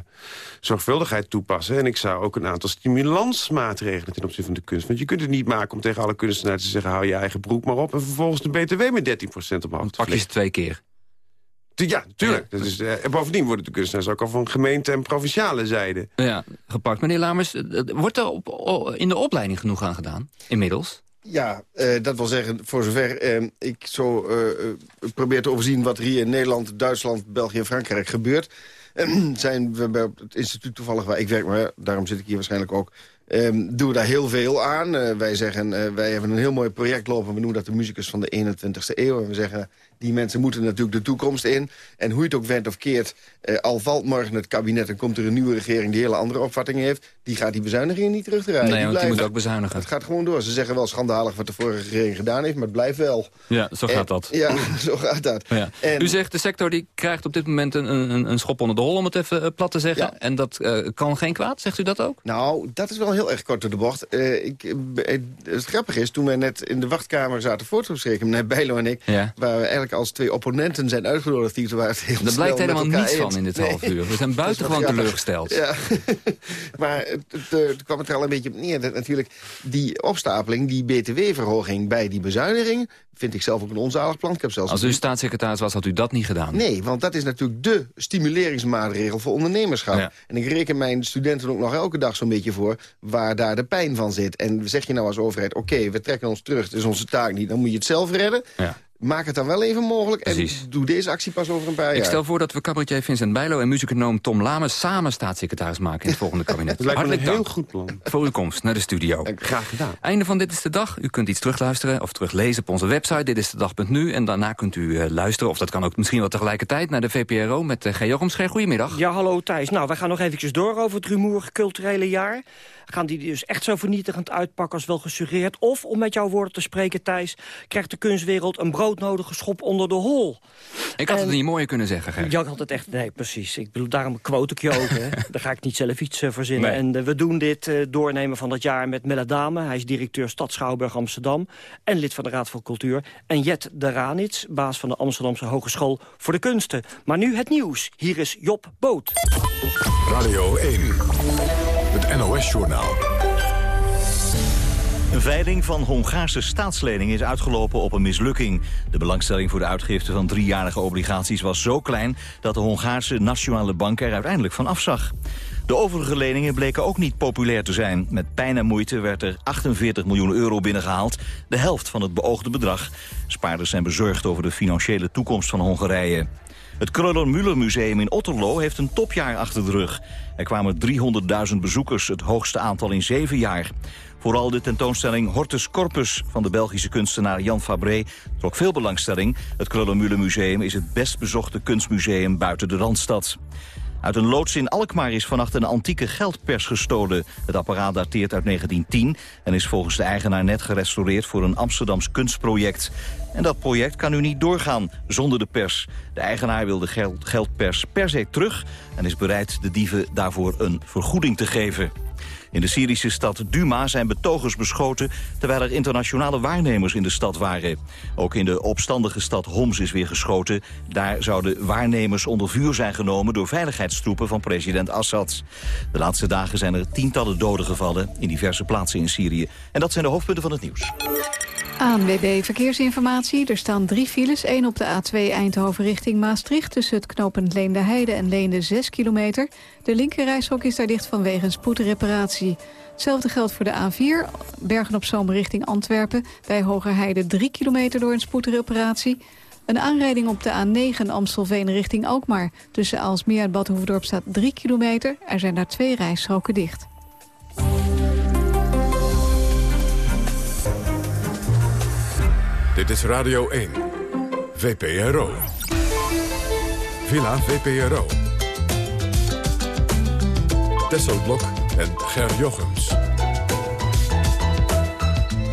zorgvuldigheid toepassen. En ik zou ook een aantal stimulansmaatregelen ten opzichte van de kunst. Want je kunt het niet maken om tegen alle kunstenaars te zeggen... hou je eigen broek maar op en vervolgens de BTW met 13% omhoog te Pak je ze twee keer. Ja, tuurlijk. Dat is, en bovendien worden de kunstenaars ook al van gemeente en provinciale zijde. Ja, gepakt. Meneer Lamers, wordt er op, in de opleiding genoeg aan gedaan, inmiddels? Ja, uh, dat wil zeggen, voor zover uh, ik zo uh, probeer te overzien... wat er hier in Nederland, Duitsland, België en Frankrijk gebeurt... zijn we bij het instituut toevallig waar ik werk, maar daarom zit ik hier waarschijnlijk ook... Um, doen we daar heel veel aan. Wij zeggen, wij hebben een heel mooi project lopen. We noemen dat de muzikus van de 21ste eeuw. En we zeggen, die mensen moeten natuurlijk de toekomst in. En hoe je het ook went of keert, al valt morgen het kabinet... en komt er een nieuwe regering die hele andere opvattingen heeft... die gaat die bezuinigingen niet terugdraaien. Nee, die want die moet ook bezuinigen. Het gaat gewoon door. Ze zeggen wel schandalig wat de vorige regering gedaan heeft... maar het blijft wel. Ja, zo gaat dat. Ja, zo gaat dat. Ja. En, U zegt, de sector die krijgt op dit moment een, een, een schop onder de hol... om het even plat te zeggen. Ja. En dat kan geen kwaad, zegt u dat ook? Nou, dat is wel heel erg kort door de bocht. Uh, ik, het grappige is, toen wij net in de wachtkamer zaten voor te bespreken... meneer Bijlo en ik, ja. waar we eigenlijk als twee opponenten zijn uitgenodigd... die waren heel Er blijkt helemaal niets van in dit nee. half uur. We zijn buitengewoon teleurgesteld. Ja. maar het, het, het kwam het er al een beetje op neer. Dat natuurlijk die opstapeling, die btw-verhoging bij die bezuiniging... vind ik zelf ook een onzalig plan. Ik heb zelfs Als u staatssecretaris was, had u dat niet gedaan? Nee, want dat is natuurlijk de stimuleringsmaatregel voor ondernemerschap. En ik reken mijn studenten ook nog elke dag zo'n beetje voor... waar daar de pijn van zit. En zeg je nou als overheid, oké, we trekken ons terug... het is onze taak niet, dan moet je het zelf redden. Ja. Maak het dan wel even mogelijk Precies. en doe deze actie pas over een paar jaar. Ik stel voor dat we cabaretier Vincent Bijlo en muziekonoom Tom Lame... samen staatssecretaris maken in het volgende kabinet. Dat lijkt me een Hartelijk heel dank goed plan. voor uw komst naar de studio. Graag gedaan. Einde van Dit is de Dag. U kunt iets terugluisteren of teruglezen op onze website Dit is de dag.nu. En daarna kunt u eh, luisteren, of dat kan ook misschien wel tegelijkertijd... naar de VPRO met uh, G. Jochems. G. Goedemiddag. Ja, hallo Thijs. Nou, wij gaan nog eventjes door over het rumoer culturele jaar. Gaan die dus echt zo vernietigend uitpakken als wel gesuggereerd? Of, om met jouw woorden te spreken, Thijs... krijgt de kunstwereld een broodnodige schop onder de hol? Ik had het niet mooier kunnen zeggen, G. Ja, had het echt... Nee, precies. Ik bedoel, daarom quote ik je ook. Hè. Daar ga ik niet zelf iets uh, verzinnen. Nee. En uh, we doen dit uh, doornemen van dat jaar met Melle Dame. Hij is directeur Stad Schouwburg Amsterdam. En lid van de Raad voor Cultuur. En Jet de Ranits, baas van de Amsterdamse Hogeschool voor de Kunsten. Maar nu het nieuws. Hier is Job Boot. Radio 1. NOS-journaal. Een veiling van Hongaarse staatsleningen is uitgelopen op een mislukking. De belangstelling voor de uitgifte van driejarige obligaties was zo klein... dat de Hongaarse Nationale Bank er uiteindelijk van afzag. De overige leningen bleken ook niet populair te zijn. Met pijn en moeite werd er 48 miljoen euro binnengehaald. De helft van het beoogde bedrag. Spaarders zijn bezorgd over de financiële toekomst van Hongarije. Het Kröller-Müller Museum in Otterlo heeft een topjaar achter de rug. Er kwamen 300.000 bezoekers, het hoogste aantal in zeven jaar. Vooral de tentoonstelling Hortus Corpus van de Belgische kunstenaar Jan Fabré trok veel belangstelling. Het Kröller-Müller Museum is het best bezochte kunstmuseum buiten de Randstad. Uit een loods in Alkmaar is vannacht een antieke geldpers gestolen. Het apparaat dateert uit 1910 en is volgens de eigenaar net gerestaureerd voor een Amsterdams kunstproject. En dat project kan nu niet doorgaan zonder de pers. De eigenaar wil de geld geldpers per se terug en is bereid de dieven daarvoor een vergoeding te geven. In de Syrische stad Duma zijn betogers beschoten... terwijl er internationale waarnemers in de stad waren. Ook in de opstandige stad Homs is weer geschoten. Daar zouden waarnemers onder vuur zijn genomen... door veiligheidstroepen van president Assad. De laatste dagen zijn er tientallen doden gevallen... in diverse plaatsen in Syrië. En dat zijn de hoofdpunten van het nieuws. ANWB Verkeersinformatie. Er staan drie files. één op de A2 Eindhoven richting Maastricht... tussen het knooppunt Leende Heide en Leende 6 kilometer. De linkerrijstrook is daar dicht vanwege een spoedreparatie. Hetzelfde geldt voor de A4, Bergen-op-Zoom richting Antwerpen. Bij Hogerheide 3 kilometer door een spoedreparatie. Een aanrijding op de A9 Amstelveen richting Alkmaar. Tussen Aalsmeer en Badhoevedorp staat 3 kilometer. Er zijn daar twee rijstroken dicht. Dit is Radio 1. VPRO. Villa VPRO. Tesselblok en Ger Jochems.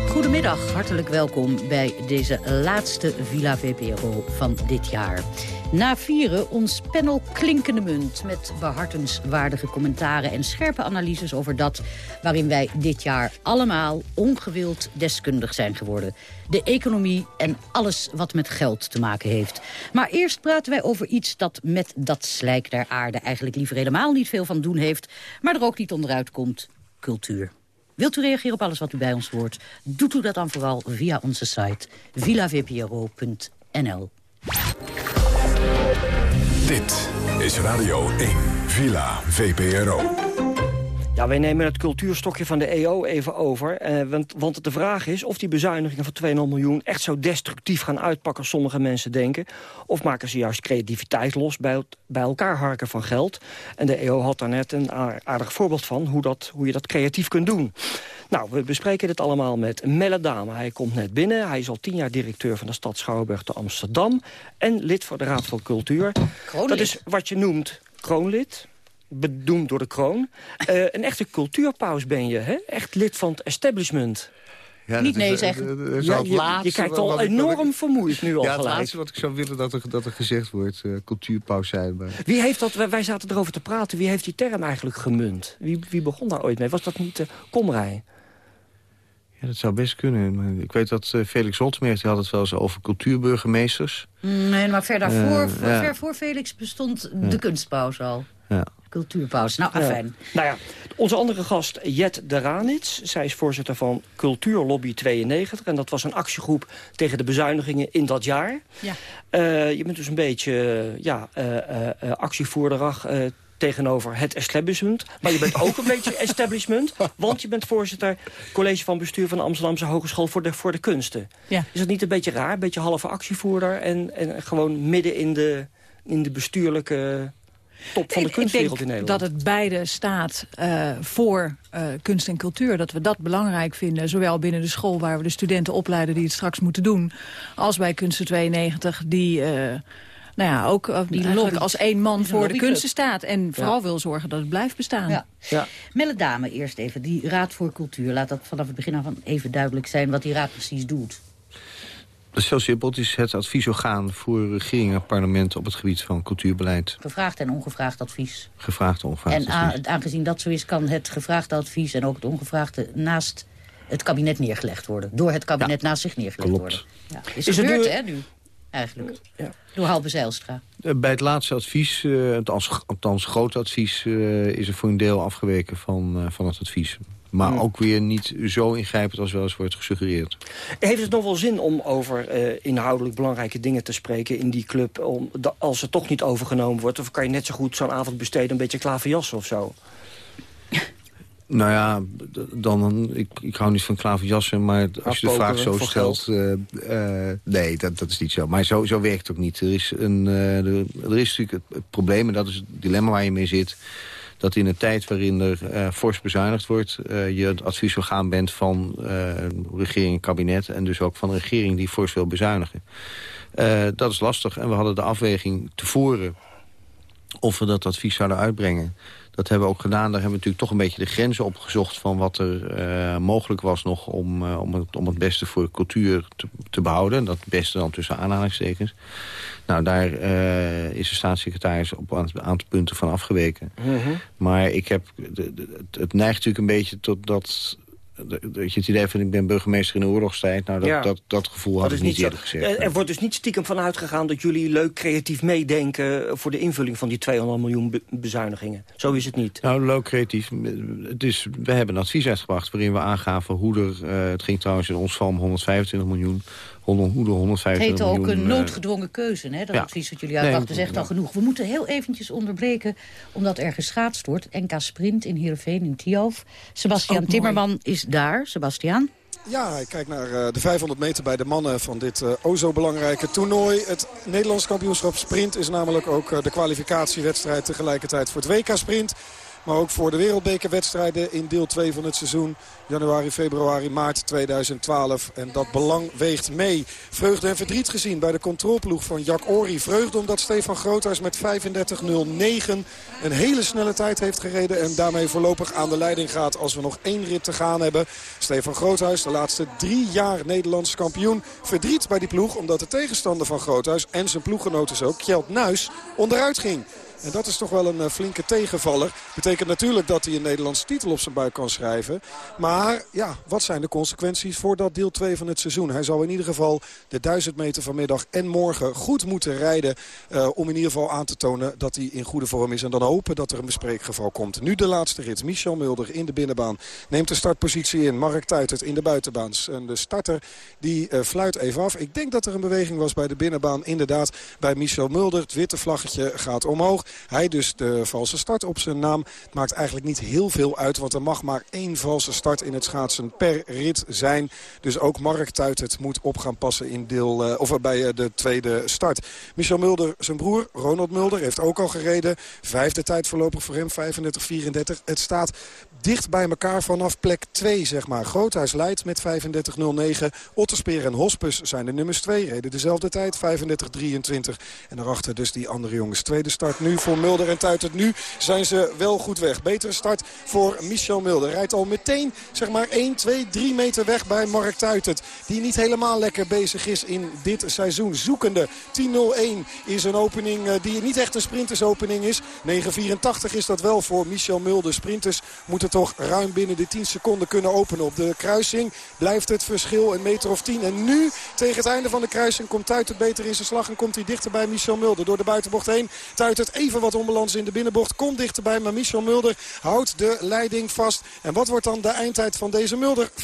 Goedemiddag, hartelijk welkom bij deze laatste Villa VPRO van dit jaar. Na vieren ons panel Klinkende Munt... met behartenswaardige commentaren en scherpe analyses over dat... waarin wij dit jaar allemaal ongewild deskundig zijn geworden. De economie en alles wat met geld te maken heeft. Maar eerst praten wij over iets dat met dat slijk der aarde... eigenlijk liever helemaal niet veel van doen heeft... maar er ook niet onderuit komt, cultuur. Wilt u reageren op alles wat u bij ons hoort? Doet u dat dan vooral via onze site villavpro.nl. Dit is Radio 1, Villa VPRO. Ja, wij nemen het cultuurstokje van de EO even over. Eh, want, want de vraag is of die bezuinigingen van 2,5 miljoen... echt zo destructief gaan uitpakken als sommige mensen denken. Of maken ze juist creativiteit los bij, bij elkaar harken van geld. En de EO had daar net een aardig voorbeeld van... hoe, dat, hoe je dat creatief kunt doen. Nou, we bespreken dit allemaal met Melle Dame. Hij komt net binnen. Hij is al tien jaar directeur van de stad Schouwburg te Amsterdam. En lid voor de Raad van Cultuur. Kroonlid. Dat is wat je noemt kroonlid bedoemd door de kroon. Uh, een echte cultuurpaus ben je, hè? Echt lid van het establishment. Ja, Niet nee zeggen. Ja, je, je, kijkt al enorm ik, vermoeid nu al ja, gelijk. het laatste wat ik zou willen dat er, dat er gezegd wordt. Uh, cultuurpaus zijn. Maar... Wie heeft dat, wij zaten erover te praten, wie heeft die term eigenlijk gemunt? Wie, wie begon daar ooit mee? Was dat niet uh, Komrij? Ja, dat zou best kunnen. Ik weet dat uh, Felix Holtmeer had het wel eens over cultuurburgemeesters. Nee, maar ver daarvoor, uh, ver voor Felix bestond de kunstpauze al. Ja. Cultuurpauze. Nou, afijn. Nou ja, onze andere gast, Jet de Ranits. Zij is voorzitter van Cultuurlobby 92. En dat was een actiegroep tegen de bezuinigingen in dat jaar. Ja. Uh, je bent dus een beetje ja, uh, actievoerderig tegenover het establishment. Maar je bent ook een beetje establishment. Want je bent voorzitter college van bestuur van de Amsterdamse Hogeschool voor de, voor de Kunsten. Ja. Is dat niet een beetje raar? Een beetje halve actievoerder en, en gewoon midden in de, in de bestuurlijke top van de kunstwereld in Nederland. dat het beide staat uh, voor uh, kunst en cultuur. Dat we dat belangrijk vinden. Zowel binnen de school waar we de studenten opleiden die het straks moeten doen. Als bij Kunsten 92 die... Uh, nou ja, ook die lobby, als één man voor de kunsten staat. En vooral ja. wil zorgen dat het blijft bestaan. Ja. Ja. Melle Dame eerst even, die Raad voor Cultuur. Laat dat vanaf het begin af van even duidelijk zijn wat die raad precies doet. Dat is heel simpel. Het is het adviesorgaan voor regeringen en parlementen op het gebied van cultuurbeleid. Gevraagd en ongevraagd advies. Gevraagd en ongevraagd en advies. En aangezien dat zo is, kan het gevraagde advies en ook het ongevraagde naast het kabinet neergelegd worden. Door het kabinet ja, naast zich neergelegd klopt. worden. Ja. Is, is gebeurd, hè, nu? Eigenlijk. Ja. Door Halbe Zijlstra. Bij het laatste advies, uh, althans, althans groot advies... Uh, is er voor een deel afgeweken van, uh, van het advies. Maar ook weer niet zo ingrijpend als wel eens wordt gesuggereerd. Heeft het nog wel zin om over uh, inhoudelijk belangrijke dingen te spreken in die club... Om, als het toch niet overgenomen wordt? Of kan je net zo goed zo'n avond besteden een beetje klaverjassen of zo? Nou ja, dan, ik, ik hou niet van klaverjassen, maar als je de vraag zo stelt... Uh, uh, nee, dat, dat is niet zo. Maar zo, zo werkt het ook niet. Er is, een, uh, er, er is natuurlijk het, het, probleem, en dat is het dilemma waar je mee zit dat in een tijd waarin er fors bezuinigd wordt... Je het adviesorgaan bent van regering en kabinet... en dus ook van een regering die fors wil bezuinigen. dat is lastig en we hadden de afweging tevoren... of we dat advies zouden uitbrengen. Dat hebben we ook gedaan. Daar hebben we natuurlijk toch een beetje de grenzen opgezocht... van wat er uh, mogelijk was nog om, uh, om, het, om het beste voor cultuur te, te behouden. Dat beste dan tussen aanhalingstekens. Nou, daar uh, is de staatssecretaris op een aantal punten van afgeweken. Mhm. Maar ik heb, het neigt natuurlijk een beetje tot dat dat je het idee van ik ben burgemeester in de oorlogstijd. Nou, dat, ja. dat, dat gevoel had ik niet eerder gezegd. Er wordt dus niet stiekem van uitgegaan dat jullie leuk creatief meedenken... voor de invulling van die 200 miljoen be bezuinigingen. Zo is het niet. Nou, leuk creatief. Het is, we hebben een advies uitgebracht waarin we aangaven hoe er... Uh, het ging trouwens in ons van 125 miljoen... Hoe de 125 het heet ook een noodgedwongen keuze, hè, dat ja. advies wat jullie uitbrachten. Nee, zegt al genoeg. We moeten heel eventjes onderbreken, omdat er geschaatst wordt. NK Sprint in Heerenveen in Tialf. Sebastian Timmerman is daar. Sebastian? Ja, ik kijk naar uh, de 500 meter bij de mannen van dit uh, o zo belangrijke toernooi. Het Nederlands kampioenschap sprint is namelijk ook uh, de kwalificatiewedstrijd tegelijkertijd voor het WK Sprint. Maar ook voor de wereldbekerwedstrijden in deel 2 van het seizoen. Januari, februari, maart 2012. En dat belang weegt mee. Vreugde en verdriet gezien bij de controleploeg van Jack Ori. Vreugde omdat Stefan Groothuis met 35.09 een hele snelle tijd heeft gereden. En daarmee voorlopig aan de leiding gaat als we nog één rit te gaan hebben. Stefan Groothuis, de laatste drie jaar Nederlands kampioen. Verdriet bij die ploeg omdat de tegenstander van Groothuis en zijn ploeggenoot is ook, Kjeld Nuis, onderuit ging. En dat is toch wel een uh, flinke tegenvaller. Betekent natuurlijk dat hij een Nederlandse titel op zijn buik kan schrijven. Maar ja, wat zijn de consequenties voor dat deel 2 van het seizoen? Hij zal in ieder geval de 1000 meter vanmiddag en morgen goed moeten rijden. Uh, om in ieder geval aan te tonen dat hij in goede vorm is. En dan hopen dat er een bespreekgeval komt. Nu de laatste rit. Michel Mulder in de binnenbaan neemt de startpositie in. Mark Tuitert in de buitenbaans. En de starter die uh, fluit even af. Ik denk dat er een beweging was bij de binnenbaan. Inderdaad bij Michel Mulder. Het witte vlaggetje gaat omhoog. Hij dus de valse start op zijn naam. Het maakt eigenlijk niet heel veel uit. Want er mag maar één valse start in het schaatsen per rit zijn. Dus ook Mark Tuitert moet op gaan passen in deel, uh, of bij uh, de tweede start. Michel Mulder, zijn broer Ronald Mulder, heeft ook al gereden. Vijfde tijd voorlopig voor hem, 35-34. Het staat dicht bij elkaar vanaf plek 2, zeg maar. Groothuis leidt met 35-09. Otterspeer en Hospus zijn de nummers 2. Reden dezelfde tijd, 35-23. En daarachter dus die andere jongens. Tweede start nu voor Mulder en Tuitert. Nu zijn ze wel goed weg. Betere start voor Michel Mulder. Rijdt al meteen zeg maar 1, 2, 3 meter weg bij Mark Tuitert. Die niet helemaal lekker bezig is in dit seizoen. Zoekende 10-0-1 is een opening uh, die niet echt een sprintersopening is. 9.84 is dat wel voor Michel Mulder. Sprinters moeten toch ruim binnen de 10 seconden kunnen openen. Op de kruising blijft het verschil een meter of 10. En nu tegen het einde van de kruising komt Tuitert beter in zijn slag. En komt hij dichter bij Michel Mulder door de buitenbocht heen. Tuitert even wat onbalans in de binnenbocht. Komt dichterbij, maar Michel Mulder houdt de leiding vast. En wat wordt dan de eindtijd van deze Mulder? 35-63.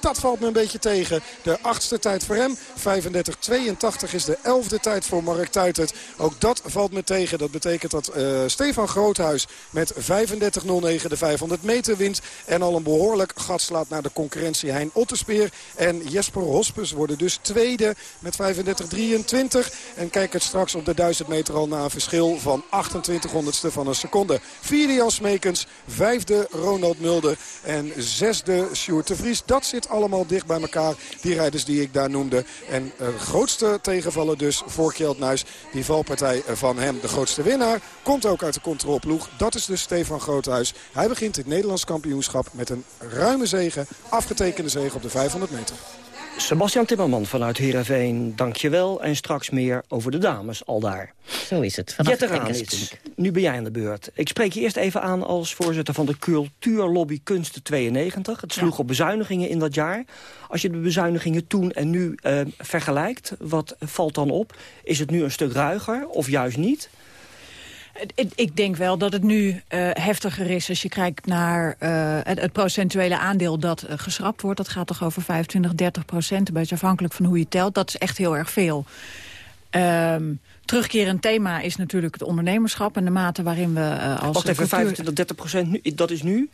Dat valt me een beetje tegen. De achtste tijd voor hem. 35-82 is de elfde tijd voor Mark Tuitert. Ook dat valt me tegen. Dat betekent dat uh, Stefan Groothuis met 35-09 de 500 meter wint. En al een behoorlijk gat slaat naar de concurrentie. Hein Otterspeer en Jesper Hospes worden dus tweede met 35-23. En kijk het straks op de 1000 meter al na een verschil van 28 honderdste van een seconde. Vierde Jan Smekens, vijfde Ronald Mulder en zesde Sjoerd de Vries. Dat zit allemaal dicht bij elkaar, die rijders die ik daar noemde. En uh, grootste tegenvallen dus voor Kjeld Nuis. Die valpartij van hem, de grootste winnaar, komt ook uit de controleploeg. Dat is dus Stefan Groothuis. Hij begint het Nederlands kampioenschap met een ruime zegen, afgetekende zege op de 500 meter. Sebastian Timmerman vanuit Heerenveen, dankjewel. En straks meer over de dames, al daar. Zo is het. Jette nu ben jij aan de beurt. Ik spreek je eerst even aan als voorzitter van de Cultuurlobby Kunsten 92. Het sloeg op bezuinigingen in dat jaar. Als je de bezuinigingen toen en nu uh, vergelijkt, wat valt dan op? Is het nu een stuk ruiger of juist niet? Ik denk wel dat het nu uh, heftiger is als je kijkt naar uh, het, het, procentuele aandeel dat uh, geschrapt wordt. Dat gaat toch over 25, 30 procent, een beetje afhankelijk van hoe je telt. Dat is echt heel erg veel. Um, terugkerend thema is natuurlijk het ondernemerschap en de mate waarin we als... Wacht even, cultuur... 25, 30 procent, dat is nu?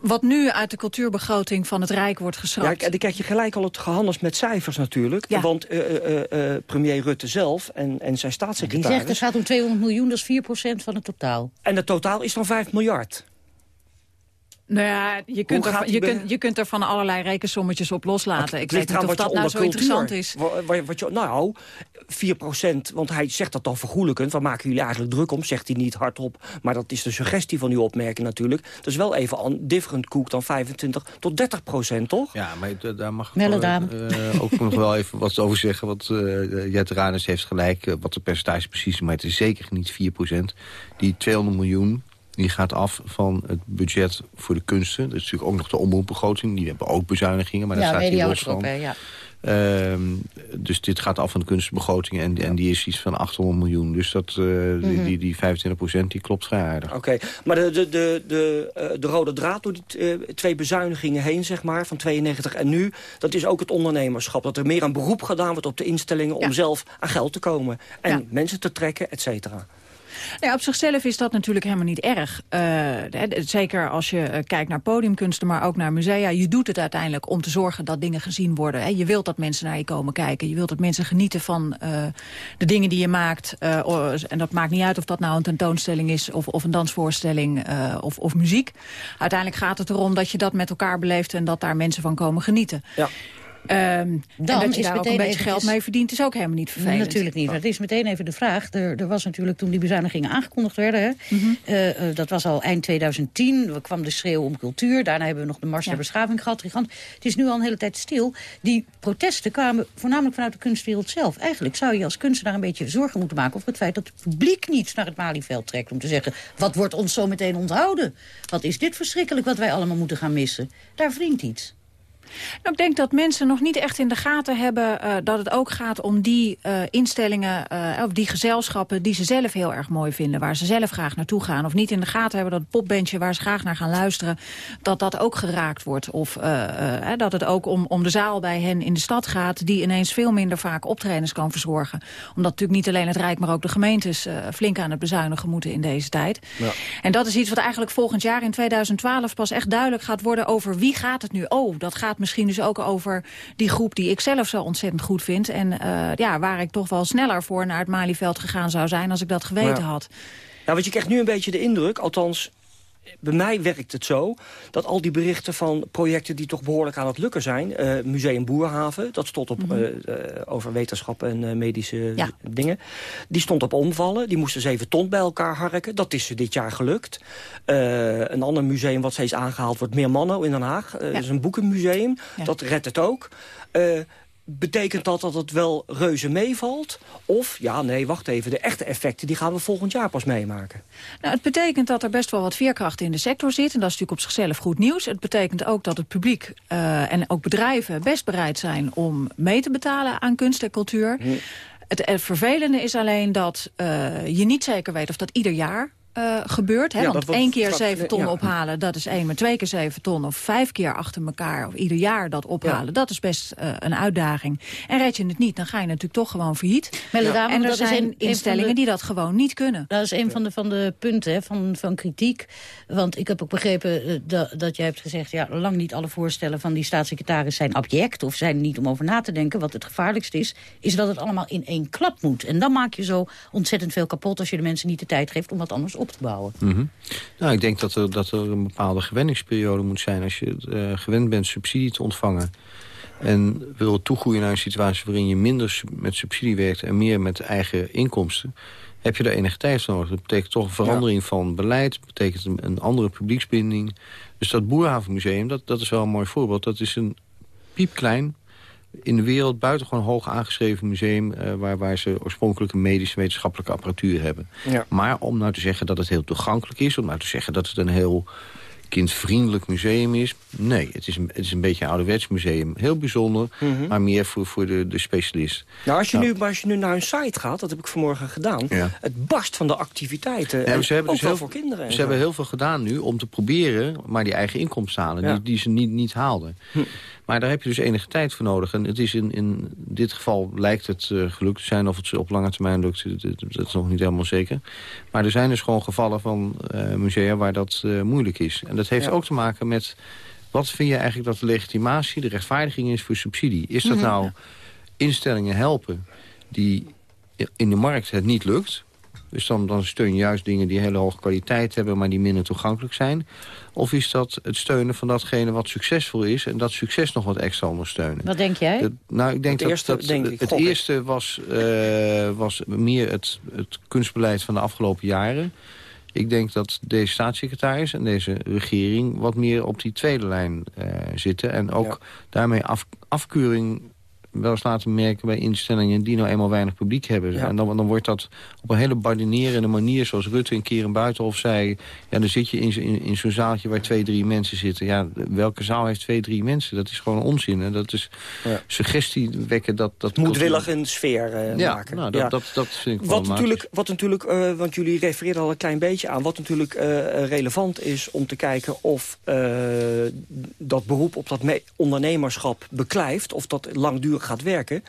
Wat nu uit de cultuurbegroting van het Rijk wordt geschrapt. Ja, dan krijg je gelijk al het gehandels met cijfers natuurlijk. Ja. Want uh, uh, uh, premier Rutte zelf en, en zijn staatssecretaris... Die zegt het gaat om 200 miljoen, dat is 4 procent van het totaal. En het totaal is dan 5 miljard. Nou ja, je kunt, er, je, kunt, je kunt er van allerlei rekensommetjes op loslaten. Ik weet niet of dat nou zo interessant is. Wat, wat je, nou, 4% want hij zegt dat dan vergoelijkend. Waar maken jullie eigenlijk druk om? Zegt hij niet hardop. Maar dat is de suggestie van uw opmerking natuurlijk. Dat is wel even een different koek dan 25 tot 30 procent, toch? Ja, maar daar mag ik uh, ook nog wel even wat over zeggen. Want uh, Jet Ranus heeft gelijk uh, wat de percentage precies is. Maar het is zeker niet 4% Die 200 miljoen die gaat af van het budget voor de kunsten. Dat is natuurlijk ook nog de omroepbegroting. Die hebben ook bezuinigingen, maar dat staat hier los van. ja. Uh, dus dit gaat af van de kunstbegroting en, en die is iets van 800 miljoen. Dus dat, uh, mm -hmm. die, die 25 procent die klopt vrij aardig. Oké, maar de, de, de, de, de rode draad door die uh, twee bezuinigingen heen, zeg maar, van 92 en nu... dat is ook het ondernemerschap. Dat er meer aan beroep gedaan wordt op de instellingen... Ja. om zelf aan geld te komen en ja. mensen te trekken, et cetera. Op zichzelf is dat natuurlijk helemaal niet erg. Uh, zeker als je uh, kijkt naar podiumkunsten, maar ook naar musea. Je doet het uiteindelijk om te zorgen dat dingen gezien worden. Hè. Je wilt dat mensen naar je komen kijken. Je wilt dat mensen genieten van de dingen die je maakt. en dat maakt niet uit of dat nou een tentoonstelling is... of, of een dansvoorstelling of, of muziek. Uiteindelijk gaat het erom dat je dat met elkaar beleeft... en dat daar mensen van komen genieten. Ja. Um, en dat je daar ook een beetje geld mee verdient is ook helemaal niet vervelend. Natuurlijk niet. Dat is meteen even de vraag. Er, er was natuurlijk toen die bezuinigingen aangekondigd werden... Hè, mm -hmm. uh, uh, dat was al eind 2010. Er kwam de schreeuw om cultuur. Daarna hebben we nog de Mars ja. der Beschaving gehad. Het is nu al een hele tijd stil. Die protesten kwamen voornamelijk vanuit de kunstwereld zelf. Eigenlijk zou je als kunstenaar een beetje zorgen moeten maken... over het feit dat het publiek niet naar het Malieveld trekt... om te zeggen, wat wordt ons zo meteen onthouden? Wat is dit verschrikkelijk wat wij allemaal moeten gaan missen? Daar wringt iets. Nou, ik denk dat mensen nog niet echt in de gaten hebben... Uh, dat het ook gaat om die uh, instellingen, uh, of die gezelschappen... die ze zelf heel erg mooi vinden, waar ze zelf graag naartoe gaan. Of niet in de gaten hebben dat het popbandje waar ze graag naar gaan luisteren... dat dat ook geraakt wordt. Of dat het ook om, om de zaal bij hen in de stad gaat... die ineens veel minder vaak optredens kan verzorgen. Omdat natuurlijk niet alleen het Rijk, maar ook de gemeentes... flink aan het bezuinigen moeten in deze tijd. Ja. En dat is iets wat eigenlijk volgend jaar in 2012 pas echt duidelijk gaat worden... over wie gaat het nu? Oh, dat gaat misschien dus ook over die groep die ik zelf zo ontzettend goed vind. En uh, ja, waar ik toch wel sneller voor naar het Malieveld gegaan zou zijn als ik dat geweten ja. had. Ja, want je krijgt nu een beetje de indruk, althans bij mij werkt het zo dat al die berichten van projecten die toch behoorlijk aan het lukken zijn... Uh, Museum Boerhaven, dat stond op, mm -hmm. uh, over wetenschap en medische ja. dingen... die stond op omvallen, die moesten zeven ton bij elkaar harken. Dat is ze dit jaar gelukt. een ander museum wat steeds aangehaald wordt, Meermanno in Den Haag. Ja. Dat is een boekenmuseum, ja. dat redt het ook. Betekent dat dat het wel reuze meevalt? Of, ja, nee, wacht even, de echte effecten die gaan we volgend jaar pas meemaken. Nou, het betekent dat er best wel wat veerkracht in de sector zit. En dat is natuurlijk op zichzelf goed nieuws. Het betekent ook dat het publiek uh, en ook bedrijven best bereid zijn om mee te betalen aan kunst en cultuur. Hm. Het, het vervelende is alleen dat je niet zeker weet of dat ieder jaar uh, gebeurt. Hè? Want één keer zeven ton ophalen, dat is één. Maar twee keer zeven ton of vijf keer achter elkaar... of ieder jaar dat ophalen, dat is best uh, een uitdaging. En red je het niet, dan ga je natuurlijk toch gewoon failliet. Ja. En er zijn instellingen die dat gewoon niet kunnen. Dat is een van de, van de punten hè, van, van kritiek. Want ik heb ook begrepen uh, dat, dat jij hebt gezegd... ja, lang niet alle voorstellen van die staatssecretaris zijn abject... of zijn niet om over na te denken. Wat het gevaarlijkste is, is dat het allemaal in één klap moet. En dan maak je zo ontzettend veel kapot... als je de mensen niet de tijd geeft om wat anders op te bouwen. Mhm. Nou, ik denk dat er, dat er een bepaalde gewenningsperiode moet zijn. Als je uh, gewend bent subsidie te ontvangen... en wil toegroeien naar een situatie waarin je minder met subsidie werkt... en meer met eigen inkomsten heb je daar enige tijd nodig. Dat betekent toch een verandering van beleid. Dat betekent een, een, andere publieksbinding. Dus dat Boerhavenmuseum, dat, dat is wel een mooi voorbeeld. Dat is een piepklein in de wereld buitengewoon hoog aangeschreven museum... Uh, waar, waar ze oorspronkelijke medische wetenschappelijke apparatuur hebben. Ja. Maar om nou te zeggen dat het heel toegankelijk is... om nou te zeggen dat het een heel kindvriendelijk museum is. Nee, het is een, het is een beetje een ouderwets museum. Heel bijzonder, mm maar meer voor, voor de, de specialist. Nou, als je, nou, nu, als je nu naar hun site gaat, dat heb ik vanmorgen gedaan... Ja. het barst van de activiteiten, ja, ze hebben dus heel, voor kinderen. Ze hebben heel veel gedaan nu om te proberen... maar die eigen inkomsten te halen, die, die ze niet, niet haalden. Hm. Maar daar heb je dus enige tijd voor nodig. En het is in, in dit geval lijkt het uh, gelukt te zijn. Of het op lange termijn lukt, dat is nog niet helemaal zeker. Maar er zijn dus gewoon gevallen van uh, musea waar dat uh, moeilijk is. En dat heeft ook te maken met... wat vind je eigenlijk dat de legitimatie, de rechtvaardiging is voor subsidie? Is dat mhm. nou instellingen helpen die in de markt het niet lukt... Dus dan, dan steun je juist dingen die hele hoge kwaliteit hebben... maar die minder toegankelijk zijn. Of is dat het steunen van datgene wat succesvol is... en dat succes nog wat extra ondersteunen? Wat denk jij? nou, ik denk het dat, eerste, dat denk ik, het eerste was, uh, was meer het, het kunstbeleid van de afgelopen jaren. Ik denk dat deze staatssecretaris en deze regering... wat meer op die tweede lijn uh, zitten. En ook daarmee af, afkeuring wel eens laten merken bij instellingen die nou eenmaal weinig publiek hebben. En dan, dan wordt dat op een hele bardinerende manier, zoals Rutte een keer in Buitenhof zei... ja, dan zit je in, in, in zo'n zaaltje waar twee, drie mensen zitten. Ja, welke zaal heeft twee, drie mensen? Dat is gewoon onzin. En dat is ja. suggestie wekken dat... dat Moedwillig een sfeer uh, ja, maken. Nou, dat, ja, dat, dat vind ik wat natuurlijk, wat natuurlijk, uh, want jullie refereerden al een klein beetje aan... wat natuurlijk uh, relevant is om te kijken of dat beroep op dat ondernemerschap beklijft... of dat langdurig gaat werken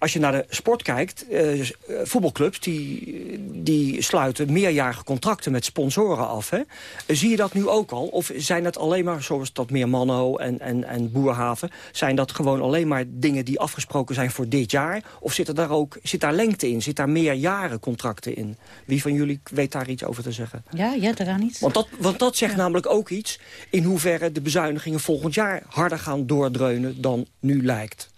als je naar de sport kijkt, uh, voetbalclubs die, die sluiten meerjarige contracten met sponsoren af. Hè? Zie je dat nu ook al? Of zijn het alleen maar, zoals dat meer Manno en, en, en Boerhaven... zijn dat gewoon alleen maar dingen die afgesproken zijn voor dit jaar? Of zit er daar ook zit daar lengte in? Zit daar meerjaren contracten in? Wie van jullie weet daar iets over te zeggen? Ja, jij eraan iets. Want dat, want dat zegt namelijk ook iets... in hoeverre de bezuinigingen volgend jaar harder gaan doordreunen dan nu lijkt.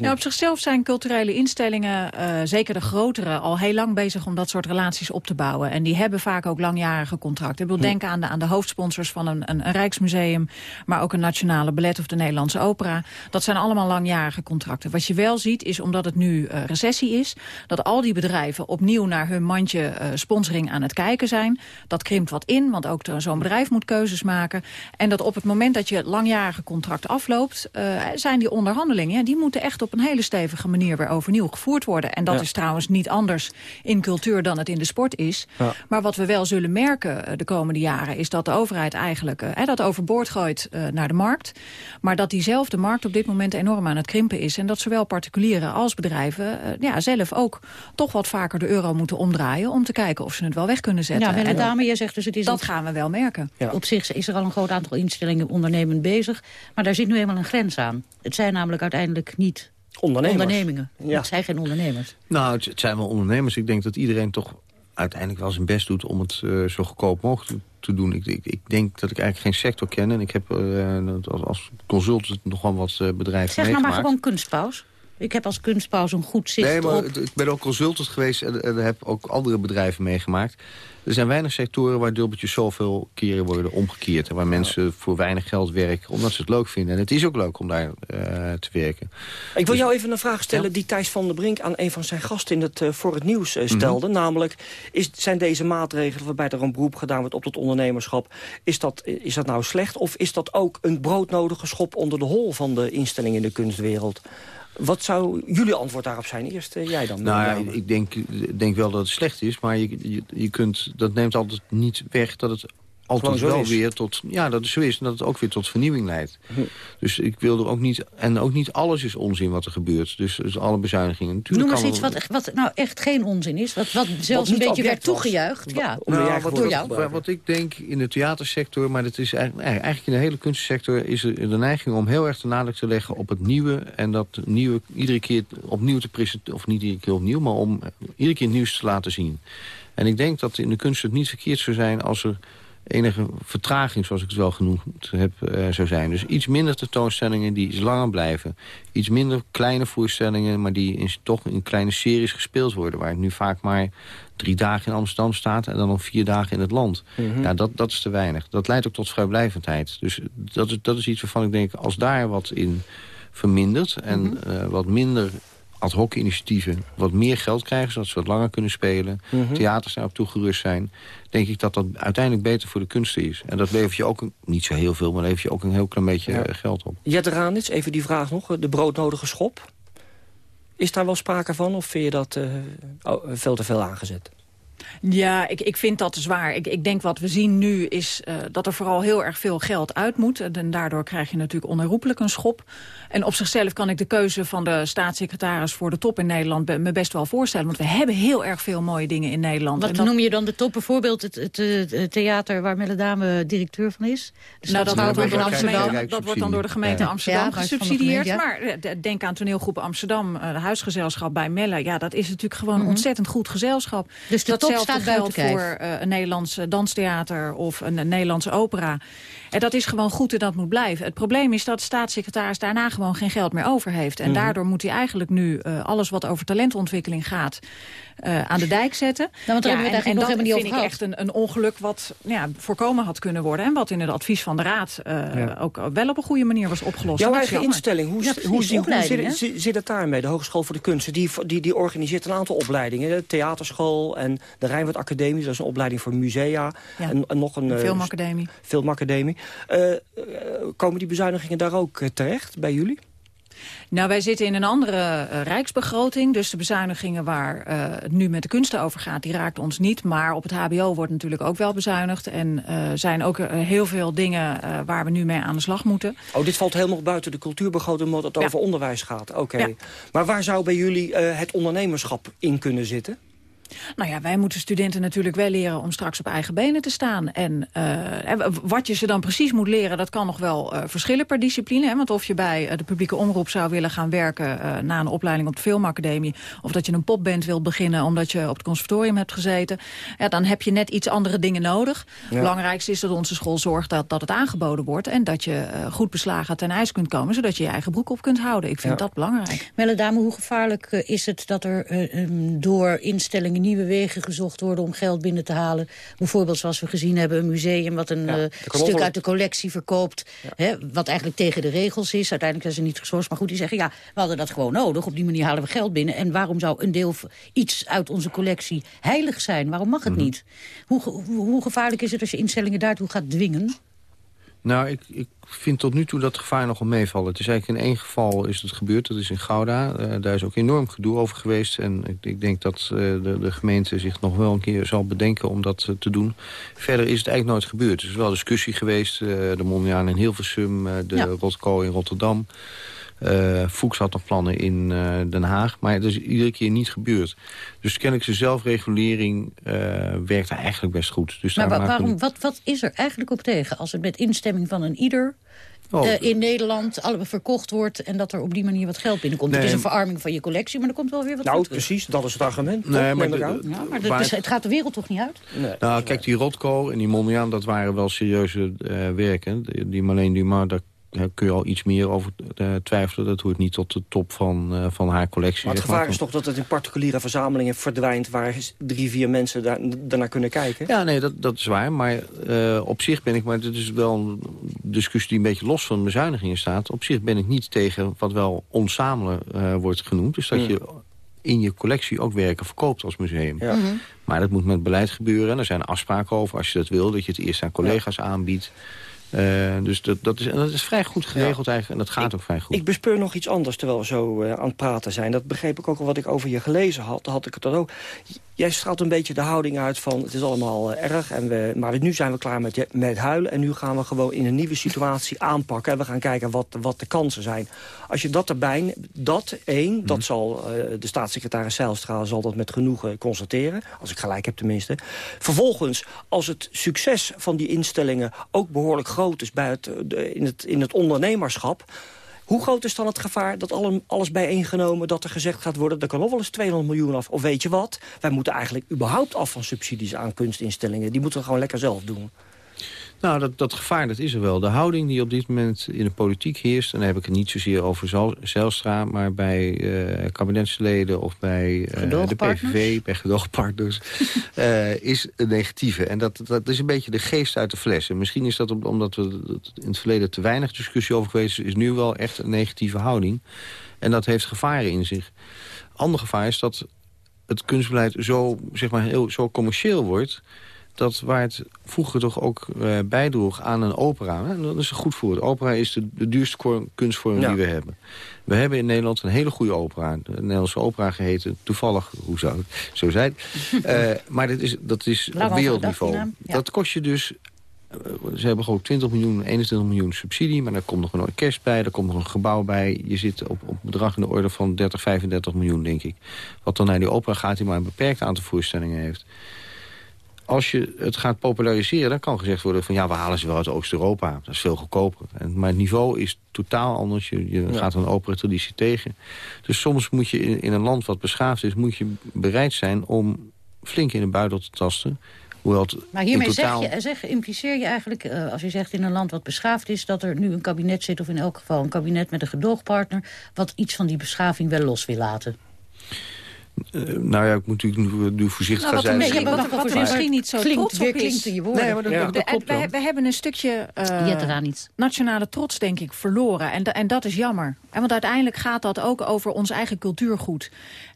Nou, op zichzelf zijn culturele instellingen, uh, zeker de grotere... al heel lang bezig om dat soort relaties op te bouwen. En die hebben vaak ook langjarige contracten. Ik bedoel, denk aan de, aan de hoofdsponsors van een, een, een, Rijksmuseum... maar ook een Nationale Ballet of de Nederlandse Opera. Dat zijn allemaal langjarige contracten. Wat je wel ziet is, omdat het nu uh, recessie is... dat al die bedrijven opnieuw naar hun mandje uh, sponsoring aan het kijken zijn. Dat krimpt wat in, want ook zo'n bedrijf moet keuzes maken. En dat op het moment dat je langjarige contract afloopt... zijn die onderhandelingen, die moeten echt op een hele stevige manier weer overnieuw gevoerd worden. En dat is trouwens niet anders in cultuur dan het in de sport is. Ja. Maar wat we wel zullen merken eh, de komende jaren... is dat de overheid eigenlijk uh, dat overboord gooit uh, naar de markt. Maar dat diezelfde markt op dit moment enorm aan het krimpen is. En dat zowel particulieren als bedrijven ja, zelf ook toch wat vaker de euro moeten omdraaien... om te kijken of ze het wel weg kunnen zetten. Ja, en dame, je zegt dus het is dat gaan we wel merken. Ja. Op zich is er al een groot aantal instellingen ondernemend bezig. Maar daar zit nu eenmaal een grens aan. Het zijn namelijk uiteindelijk niet ondernemingen. Ja. Het zijn geen ondernemers. Nou, het, zijn wel ondernemers. Ik denk dat iedereen toch uiteindelijk wel zijn best doet... om het uh, zo goedkoop mogelijk te doen. Ik, ik, ik, denk dat ik eigenlijk geen sector ken. En ik heb uh, als, als consultant nog wel wat uh, bedrijven Zeg nou maar gewoon kunstpaus. Ik heb als kunstpaus een goed zicht nee, maar op... Ik ben ook consultant geweest en, en heb ook andere bedrijven meegemaakt. Er zijn weinig sectoren waar dubbeltjes zoveel keren worden omgekeerd. En waar mensen voor weinig geld werken, omdat ze het leuk vinden. En het is ook leuk om daar uh, te werken. Ik wil dus- jou even een vraag stellen die Thijs van der Brink... aan een van zijn gasten in het, uh, voor het nieuws uh, stelde. Mm -hmm. Namelijk, is, zijn deze maatregelen waarbij er een beroep gedaan wordt op het ondernemerschap... Is dat, is dat nou slecht of is dat ook een broodnodige schop onder de hol van de instellingen in de kunstwereld? Wat zou jullie antwoord daarop zijn? Eerst jij dan. Nou ja, ik denk, denk wel dat het slecht is, maar je, je, je kunt, dat neemt altijd niet weg dat het altijd wel is. weer tot... Ja, dat is zo is. En dat het ook weer tot vernieuwing leidt. Hm. Dus ik wil er ook niet... En ook niet alles is onzin wat er gebeurt. Dus, dus alle bezuinigingen. Natuurlijk Noem eens iets wat, wat nou echt geen onzin is. Wat, wat zelfs een beetje werd toegejuicht. Ja, nou, wat, door jou. Wat, ik denk in de theatersector... maar dat is eigenlijk, eigenlijk in de hele kunstsector... is er de neiging om heel erg de nadruk te leggen op het nieuwe. En dat nieuwe iedere keer opnieuw te presenteren. Of niet iedere keer opnieuw, maar om iedere keer nieuws te laten zien. En ik denk dat in de kunst het niet verkeerd zou zijn... als er enige vertraging, zoals ik het wel genoemd heb, uh, zou zijn. Dus iets minder tentoonstellingen die iets langer blijven. Iets minder kleine voorstellingen, maar die in, toch in kleine series gespeeld worden. Waar het nu vaak maar drie dagen in Amsterdam staat en dan nog vier dagen in het land. Mhm. Ja, dat, dat is te weinig. Dat leidt ook tot vrijblijvendheid. Dus dat is, dat is iets waarvan ik denk, als daar wat in vermindert... en mhm. eh, wat minder ad hoc initiatieven wat meer geld krijgen... zodat ze wat langer kunnen spelen. Mm Theaters daarop toegerust zijn. Denk ik dat dat uiteindelijk beter voor de kunsten is. En dat levert je ook, niet zo heel veel... maar levert je ook een heel klein beetje eh, geld op. Jet Ranits, even die vraag nog. De broodnodige schop. Is daar wel sprake van of vind je dat uh, veel te veel aangezet? Ja, ik, ik vind dat zwaar. Ik, ik denk wat we zien nu is uh, dat er vooral heel erg veel geld uit moet. En daardoor krijg je natuurlijk onherroepelijk een schop. En op zichzelf kan ik de keuze van de staatssecretaris voor de top in Nederland me best wel voorstellen. Want we hebben heel erg veel mooie dingen in Nederland. Wat noem je dan de top? Bijvoorbeeld het, het, theater waar Melodame directeur van is? nou, dat, wordt, door dat wordt dan door de gemeente Amsterdam gesubsidieerd. maar eh, denk aan toneelgroep Amsterdam, uh, huisgezelschap bij Melle. Ja, dat is natuurlijk gewoon een mhm. ontzettend goed gezelschap. Dus de top staat geldt voor uh, een Nederlands danstheater of een, een Nederlandse opera. En dat is gewoon goed en dat moet blijven. Het probleem is dat de staatssecretaris daarna gewoon geen geld meer over heeft. En mhm. daardoor moet hij eigenlijk nu uh, alles wat over talentontwikkeling gaat... Uh, aan de dijk zetten. Nou, want ja, en, en dat vind ik echt een, een, ongeluk wat ja, voorkomen had kunnen worden. En wat in het advies van de Raad uh, ja. ook wel op een goede manier was opgelost. Jouw eigen instelling, hoe, ja, hoe, hoe, hoe zit, zit, het daarmee? De Hogeschool voor de Kunsten, die, die, die organiseert een aantal opleidingen. De theaterschool en de Rijnwaard Academie, dat is een opleiding voor musea. En, en, nog een... Filmacademie. Filmacademie. Uh, komen die bezuinigingen daar ook terecht bij jullie? Nou, wij zitten in een andere uh, rijksbegroting. Dus de bezuinigingen waar uh, het nu met de kunsten over gaat, die raakt ons niet. Maar op het hbo wordt natuurlijk ook wel bezuinigd. En uh, zijn ook heel veel dingen waar we nu mee aan de slag moeten. Oh, dit valt helemaal buiten de cultuurbegroting, omdat het over onderwijs gaat. Oké. Ja. Maar waar zou bij jullie het ondernemerschap in kunnen zitten? Nou ja, wij moeten studenten natuurlijk wel leren om straks op eigen benen te staan. En uh, wat je ze dan precies moet leren, dat kan nog wel uh, verschillen per discipline. Hè? Want of je bij uh, de publieke omroep zou willen gaan werken na een opleiding op de filmacademie... of dat je een popband wilt beginnen omdat je op het conservatorium hebt gezeten... Ja, dan heb je net iets andere dingen nodig. Ja. Het belangrijkste is dat onze school zorgt dat, dat het aangeboden wordt... en dat je goed beslagen ten ijs kunt komen... zodat je je eigen broek op kunt houden. Ik vind ja. dat belangrijk. Melle Dame, hoe gevaarlijk is het dat er um, door instellingen nieuwe wegen gezocht worden om geld binnen te halen. Bijvoorbeeld zoals we gezien hebben een museum wat een ja, uh, stuk uit de collectie verkoopt. Ja. Hè, wat eigenlijk tegen de regels is. Uiteindelijk zijn ze niet geschorst. Maar goed, die zeggen ja, we hadden dat gewoon nodig. Op die manier halen we geld binnen. En waarom zou een deel iets uit onze collectie heilig zijn? Waarom mag het mm -hmm. niet? Hoe, hoe, hoe gevaarlijk is het als je instellingen daartoe gaat dwingen? Nou, ik, ik vind tot nu toe dat gevaar nogal meevallen. Het is eigenlijk in één geval is het gebeurd, dat is in Gouda. Uh, daar is ook enorm gedoe over geweest. En ik, ik denk dat uh, de, de, gemeente zich nog wel een keer zal bedenken om dat uh, te doen. Verder is het eigenlijk nooit gebeurd. Er is wel discussie geweest. de Mondriaan in Hilversum, de ja. Rotko in Rotterdam. Uh, Fuchs had nog plannen in uh, Den Haag, maar dat is iedere keer niet gebeurd. Dus kennelijk de zelfregulering uh, werkt daar eigenlijk best goed. Dus maar waarom, wat, wat is er eigenlijk op tegen als het met instemming van een ieder... Oh. Uh, in Nederland allemaal verkocht wordt... en dat er op die manier wat geld binnenkomt. Nee. Het is een verarming van je collectie, maar er komt wel weer wat Nou, precies, dat is het argument. Nee, maar, de, ja, maar, de, dus het gaat de wereld toch niet uit? Nee, nou, kijk, die Rotko en die Mondriaan, dat waren wel serieuze uh, werken. Die, die Marleen Dumas, daar kun je al iets meer over uh, twijfelen. Dat hoort niet tot de top van, uh, van haar collectie. Maar het gevaar is toch dat het in particuliere verzamelingen verdwijnt... waar drie, vier mensen daar, daarnaar kunnen kijken? Ja, nee, dat, dat is waar. Maar uh, op zich ben ik... maar dit is wel een discussie die een beetje los van bezuinigingen staat. Op zich ben ik niet tegen wat wel onzamelen wordt genoemd. Dus dat mm. je in je collectie ook werken verkoopt als museum. Ja. Mm -hmm. Maar dat moet met beleid gebeuren. En er zijn afspraken over, als je dat wil... dat je het eerst aan collega's ja. aanbiedt dus dat, dat, is, en dat is vrij goed geregeld eigenlijk. En dat gaat ook vrij goed. Ik bespeur nog iets anders terwijl we zo aan het praten zijn. Dat begreep ik ook al wat ik over je gelezen had. had ik het dan ook. Jij straalt een beetje de houding uit van het is allemaal erg. En we, maar nu zijn we klaar met, met huilen. En nu gaan we gewoon in een nieuwe situatie aanpakken. En we gaan kijken wat, wat de kansen zijn. Als je dat erbij... Dat één, dat mhm. zal de staatssecretaris Zijlstra zal dat met genoegen constateren. Als ik gelijk heb tenminste. Vervolgens, als het succes van die instellingen ook behoorlijk groot is bij het, in, het, in het ondernemerschap... Hoe groot is dan het gevaar dat alles bijeengenomen... dat er gezegd gaat worden, er kan nog wel eens 200 miljoen af. Of weet je wat, wij moeten eigenlijk überhaupt af van subsidies aan kunstinstellingen. Die moeten we gewoon lekker zelf doen. Nou, dat, dat gevaar dat is er wel. De houding die op dit moment in de politiek heerst... en dan heb ik het niet zozeer over Zelstra... maar bij uh, kabinetsleden of bij uh, de PVV, bij gedoogpartners... uh, is een negatieve. En dat, dat is een beetje de geest uit de fles. En misschien is dat omdat we in het verleden te weinig discussie over geweest... is nu wel echt een negatieve houding. En dat heeft gevaren in zich. Ander gevaar is dat het kunstbeleid zo, zeg maar, heel, zo commercieel wordt dat waar het vroeger toch ook uh, bijdroeg aan een opera... Hè, dat is een goed voor. Opera is de, de duurste kunstvorm die we hebben. We hebben in Nederland een hele goede opera. De Nederlandse opera geheten, toevallig, hoe zou het zo zijn. uh, maar dat is, dat is op wereldniveau. Dat kost je dus... Uh, ze hebben gewoon 20 miljoen, 21 miljoen subsidie... maar daar komt nog een orkest bij, daar komt nog een gebouw bij. Je zit op, op een bedrag in de orde van 30, 35 miljoen, denk ik. Wat dan naar die opera gaat, die maar een beperkt aantal voorstellingen heeft als je het gaat populariseren, dan kan gezegd worden van... ja, we halen ze wel uit Oost-Europa. Dat is veel goedkoper. En, maar het niveau is totaal anders. Je, je gaat een opera-traditie tegen. Dus soms moet je in, in, een land wat beschaafd is... moet je bereid zijn om flink in de buidel te tasten. Hoewel het maar hiermee totaal... zeg, je, zeg, impliceer je eigenlijk, uh, als je zegt in een land wat beschaafd is... dat er nu een kabinet zit, of in elk geval een kabinet met een gedoogpartner... wat iets van die beschaving wel los wil laten. Uh, nou ja, ik moet natuurlijk nu voorzichtig nou, zijn. wat, wat, er misschien niet zo klinkt, trots op is... in je woorden. Nee, maar dat, ja. dat, klopt we, we, hebben een stukje uh, nationale trots, denk ik, verloren. En, en dat is jammer. En want uiteindelijk gaat dat ook over ons eigen cultuurgoed.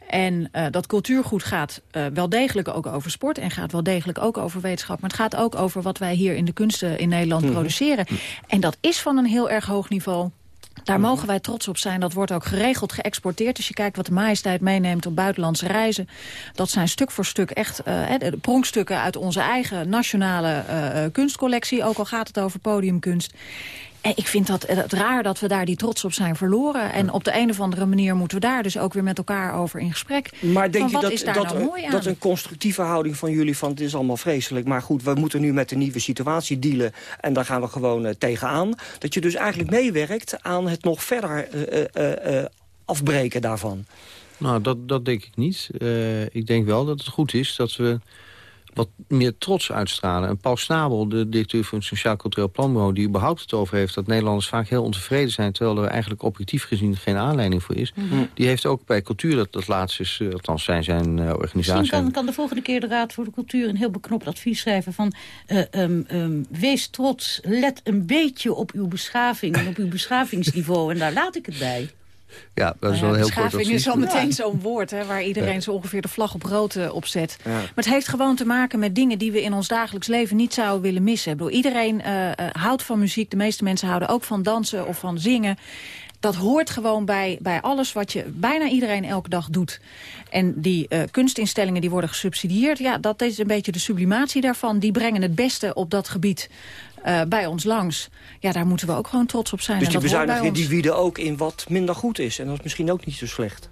En uh, dat cultuurgoed gaat uh, wel degelijk ook over sport... en gaat wel degelijk ook over wetenschap. Maar het gaat ook over wat wij hier in de kunsten in Nederland mm -hmm. produceren. En dat is van een heel erg hoog niveau. Daar mogen wij trots op zijn. Dat wordt ook geregeld geëxporteerd. Als je kijkt wat de majesteit meeneemt op buitenlandse reizen. Dat zijn stuk voor stuk echt uh, pronkstukken uit onze eigen nationale uh, kunstcollectie. Ook al gaat het over podiumkunst. En ik vind dat het raar dat we daar die trots op zijn verloren. En op de een of andere manier moeten we daar dus ook weer met elkaar over in gesprek. Maar denk je dat, dat, nou dat een constructieve houding van jullie van het is allemaal vreselijk. Maar goed, we moeten nu met de nieuwe situatie dealen. En daar gaan we gewoon uh, tegenaan. Dat je dus eigenlijk meewerkt aan het nog verder uh, uh, afbreken daarvan. Nou, dat, dat denk ik niet. ik denk wel dat het goed is dat we wat meer trots uitstralen. En Paul Snabel, de directeur van het Sociaal Cultureel Planbureau... die überhaupt het over heeft dat Nederlanders vaak heel ontevreden zijn... terwijl er eigenlijk objectief gezien geen aanleiding voor is. Mhm. Die heeft ook bij cultuur, dat, dat laatste is, uh, althans zijn zijn uh, organisatie... Misschien kan, kan de volgende keer de Raad voor de Cultuur... een heel beknopt advies schrijven van... Uh, um, um, wees trots, let een beetje op uw beschaving en op uw beschavingsniveau... en daar laat ik het bij. Ja, dat is wel heel kort. is al meteen zo'n woord hè, waar iedereen zo ongeveer de vlag op rood uh, op zet. Maar het heeft gewoon te maken met dingen die we in ons dagelijks leven niet zouden willen missen. Ik bedoel, iedereen uh, houdt van muziek. De meeste mensen houden ook van dansen of van zingen. Dat hoort gewoon bij, bij alles wat je bijna iedereen elke dag doet. En die uh, kunstinstellingen die worden gesubsidieerd... ja, dat is een beetje de sublimatie daarvan. Die brengen het beste op dat gebied uh, bij ons langs. Ja, daar moeten we ook gewoon trots op zijn. Dus die bezuinigingen die wieden ook in wat minder goed is. En dat is misschien ook niet zo slecht.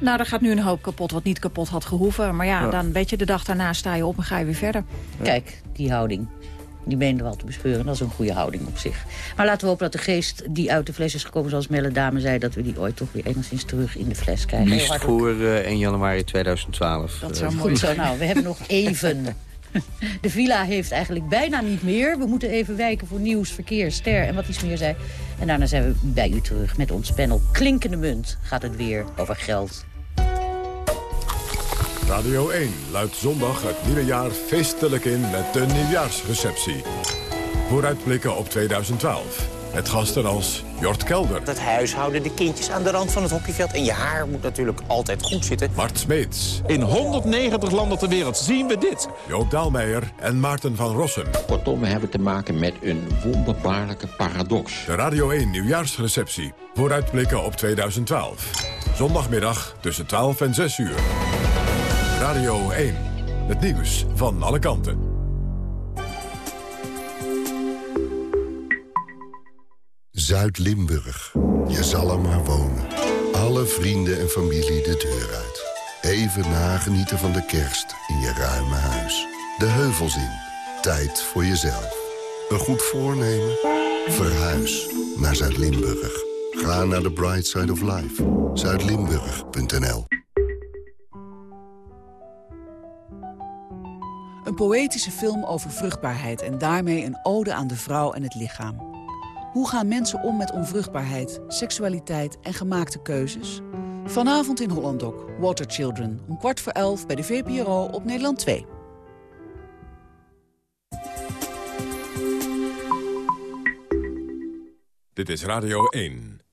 Nou, er gaat nu een hoop kapot wat niet kapot had gehoeven. Maar ja, dan weet je, de dag daarna sta je op en ga je weer verder. Kijk, die houding. Die ben je wel te bespeuren. Dat is een goede houding op zich. Maar laten we hopen dat de geest die uit de fles is gekomen... zoals Melle Dame zei, dat we die ooit toch weer enigszins terug in de fles krijgen. Liefst voor uh, 1 januari 2012. Dat zou uh, mooi zijn. Nou, we hebben nog even De villa heeft eigenlijk bijna niet meer. We moeten even wijken voor nieuws, verkeer, ster en wat iets meer zei. En daarna zijn we bij u terug met ons panel Klinkende Munt. Gaat het weer over geld. Radio 1 luidt zondag het nieuwe jaar feestelijk in met de nieuwjaarsreceptie. Vooruitblikken op 2012. Met gasten als Jort Kelder. Het huishouden, de kindjes aan de rand van het hockeyveld. En je haar moet natuurlijk altijd goed zitten. Mart Smeets. In 190 landen ter wereld zien we dit. Joop Daalmeijer en Maarten van Rossum. Kortom, we hebben te maken met een wonderbaarlijke paradox. De Radio 1 nieuwjaarsreceptie. Vooruitblikken op 2012. Zondagmiddag tussen 12 en 6 uur. Radio 1. Het nieuws van alle kanten. Zuid-Limburg. Je zal er maar wonen. Alle vrienden en familie de deur uit. Even nagenieten van de kerst in je ruime huis. De heuvels in. Tijd voor jezelf. Een goed voornemen? Verhuis naar Zuid-Limburg. Ga naar de Bright Side of Life. Zuidlimburg.nl Een poëtische film over vruchtbaarheid en daarmee een ode aan de vrouw en het lichaam. Hoe gaan mensen om met onvruchtbaarheid, seksualiteit en gemaakte keuzes? Vanavond in Hollandok, Water Children, om kwart voor elf bij de VPRO op Nederland 2. Dit is Radio 1.